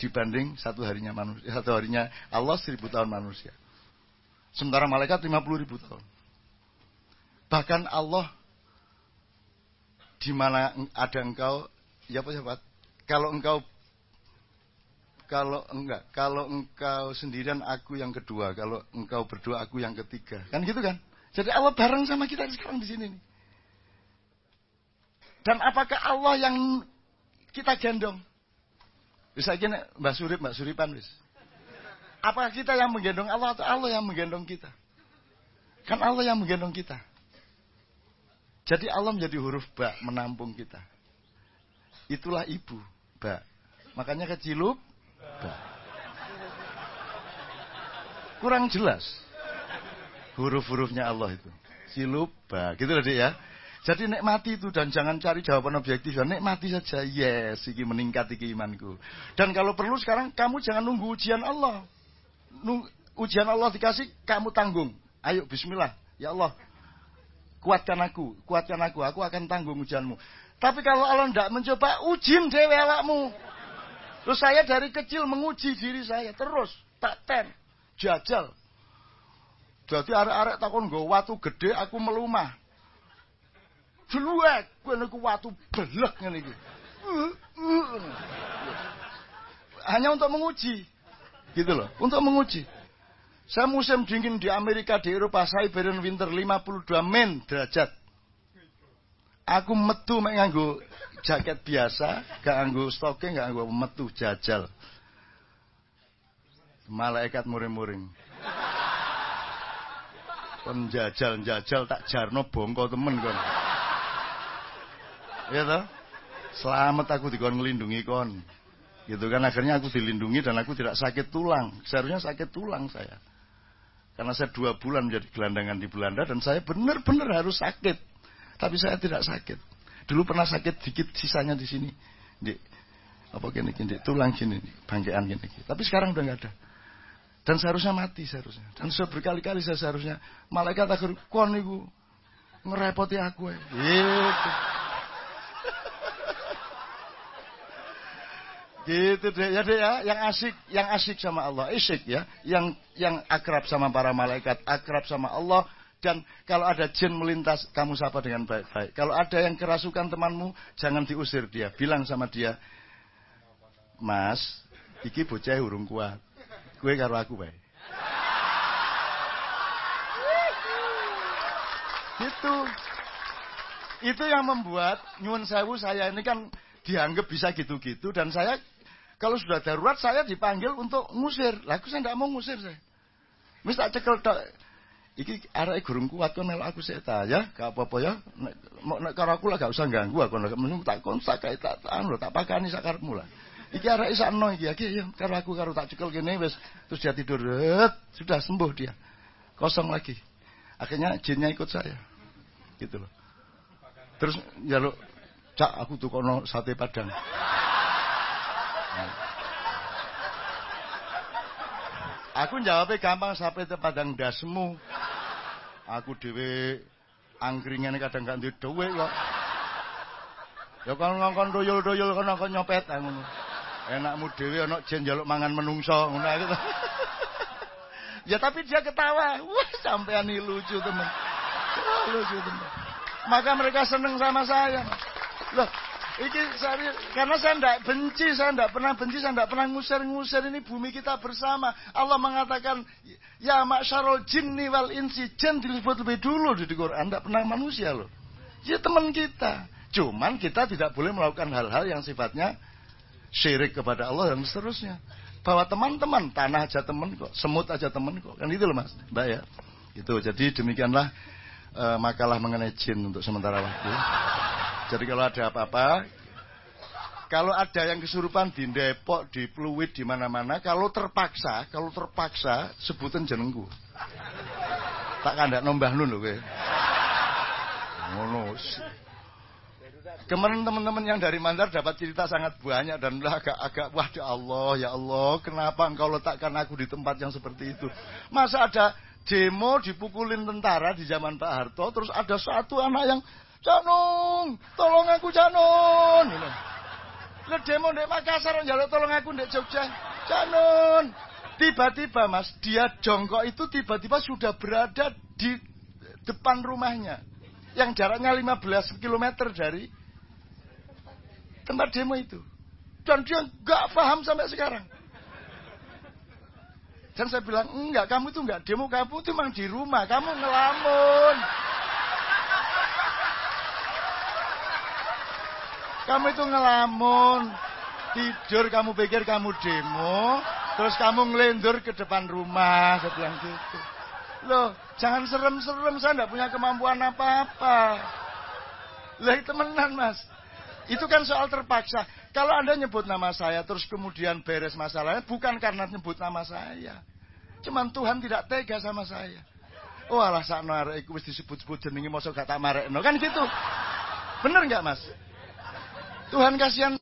dibanding satu harinya manusia, satu harinya Allah seribu tahun manusia. Sementara malaikat lima puluh ribu tahun. Bahkan Allah di mana ada engkau, ya apa ya Kalau engkau kalau enggak, kalau engkau sendirian aku yang kedua, kalau engkau berdua aku yang ketiga. Kan gitu kan? Jadi Allah bareng sama kita sekarang di sini nih. Dan apakah Allah yang kita gendong? Bisa gini, Mbak Surip, Mbak Suripan, bis. Apakah kita yang menggendong Allah atau Allah yang menggendong kita? Kan Allah yang menggendong kita. Jadi Allah menjadi huruf ba menampung kita. Itulah ibu, ba. Makanya kecilup, ba. Kurang jelas huruf-hurufnya Allah itu. Cilup, ba. Gitu loh, ya. Jadi nikmati itu dan jangan cari jawaban objektif. Ya, nikmati saja. Yes, iki meningkat iki imanku. Dan kalau perlu sekarang kamu jangan nunggu ujian Allah. Nunggu, ujian Allah dikasih, kamu tanggung. Ayo bismillah. Ya Allah, kuatkan aku, kuatkan aku, aku akan tanggung ujianmu. Tapi kalau Allah tidak mencoba, ujin dewe awakmu. Terus saya dari kecil menguji diri saya terus, tak ten, jajal. Jadi arek-arek takon gue watu gede, aku melumah. Jeluek, kowe niku watu belek ngene iki. Hanya untuk menguji. Gitu loh, untuk menguji. Saya musim dingin di Amerika, di Eropa, Siberian Winter 52 men derajat. Aku metu mek nganggo jaket biasa, gak nganggo stocking, gak nganggo metu jajal. Malaikat muring-muring. Penjajal-jajal tak jarno bongko temen kon. Ya toh? Selamat aku dikon ngelindungi kon. Gitu kan akhirnya aku dilindungi dan aku tidak sakit tulang. Seharusnya sakit tulang saya. Karena saya dua bulan menjadi gelandangan di Belanda dan saya benar-benar harus sakit. Tapi saya tidak sakit. Dulu pernah sakit dikit sisanya di sini. Di apa gini gini tulang gini bangkean gini, gini. Tapi sekarang udah nggak ada. Dan seharusnya mati seharusnya. Dan sudah berkali-kali saya seharusnya malaikat akhir kon niku ngerepoti aku. Ya. Gitu. Gitu deh ya deh ya, yang asik, yang asik sama Allah, isik ya, yang yang akrab sama para malaikat, akrab sama Allah dan kalau ada jin melintas kamu sapa dengan baik-baik. Kalau ada yang kerasukan temanmu, jangan diusir dia, bilang sama dia, Mas, iki bocah urung kuat. Kue karo aku baik. Gitu. Itu yang membuat nyuwun sewu saya ini kan dianggap bisa gitu-gitu dan saya kalau sudah darurat saya dipanggil untuk ngusir. Lah aku saya tidak mau ngusir saya. Mis tak cekel tok. Iki arek gurung kuat kon melok aku sik ta ya, gak apa-apa ya. Nek nek karo aku lah gak usah ganggu aku nek menung tak kon tak kae tak anu tak pakani sakarepmu lah. Iki arek sakno iki iki ya karo aku karo tak cekel kene wis terus dia tidur. Sudah sembuh dia. Kosong lagi. Akhirnya jinnya ikut saya. Gitu loh. Terus jaluk cak aku tuh kono sate padang. Aku jawabnya gampang sampai te padang dasmu. Aku dewe angkringan kadang gak duwe kok. Ya kan ngongkon doyol-doyol kan ngongkon nyopet ngono. Enakmu dhewe ana jen njaluk mangan menungso ya tapi dia ketawa. Wah, sampean ini lucu teman. lucu teman. Maka mereka seneng sama saya. Loh, Iki saya, karena saya tidak benci, saya tidak pernah benci, saya tidak pernah ngusir-ngusir ini bumi kita bersama. Allah mengatakan, ya masyarul jinni wal insi, jin disebut lebih dulu di Quran, tidak pernah manusia loh. Ya teman kita. Cuman kita tidak boleh melakukan hal-hal yang sifatnya syirik kepada Allah dan seterusnya. Bahwa teman-teman, tanah aja teman kok, semut aja teman kok. Kan itu loh mas, mbak ya. Itu, jadi demikianlah uh, makalah mengenai jin untuk sementara waktu. Jadi kalau ada apa-apa, kalau ada yang kesurupan di Depok, di Pluit, di mana-mana, kalau terpaksa, kalau terpaksa, sebutan jenengku. Tak kandak nombah nun loh. Ngono. Kemarin teman-teman yang dari Mandar dapat cerita sangat banyak dan agak agak wah ya Allah ya Allah kenapa engkau letakkan aku di tempat yang seperti itu masa ada demo dipukulin tentara di zaman Pak Harto terus ada satu anak yang Janung, tolong aku Janun. Le demo di Makassar njaluk tolong aku di Jogja. Janun. Tiba-tiba Mas, dia jongkok itu tiba-tiba sudah berada di depan rumahnya. Yang jaraknya 15 km dari tempat demo itu. Dan dia nggak paham sampai sekarang. Dan saya bilang, enggak, kamu itu enggak demo, kamu itu memang di rumah, kamu ngelamun. Kamu itu ngelamun, tidur kamu pikir kamu demo, terus kamu ngelendur ke depan rumah, saya bilang gitu. Loh, jangan serem-serem, saya tidak punya kemampuan apa-apa. Lah temenan mas. Itu kan soal terpaksa. Kalau Anda nyebut nama saya terus kemudian beres masalahnya bukan karena nyebut nama saya. Cuman Tuhan tidak tega sama saya. Oh alah sakno arek iku wis disebut-sebut jenenge mosok gak tak marekno kan gitu. Bener nggak Mas? Tuhan kasihan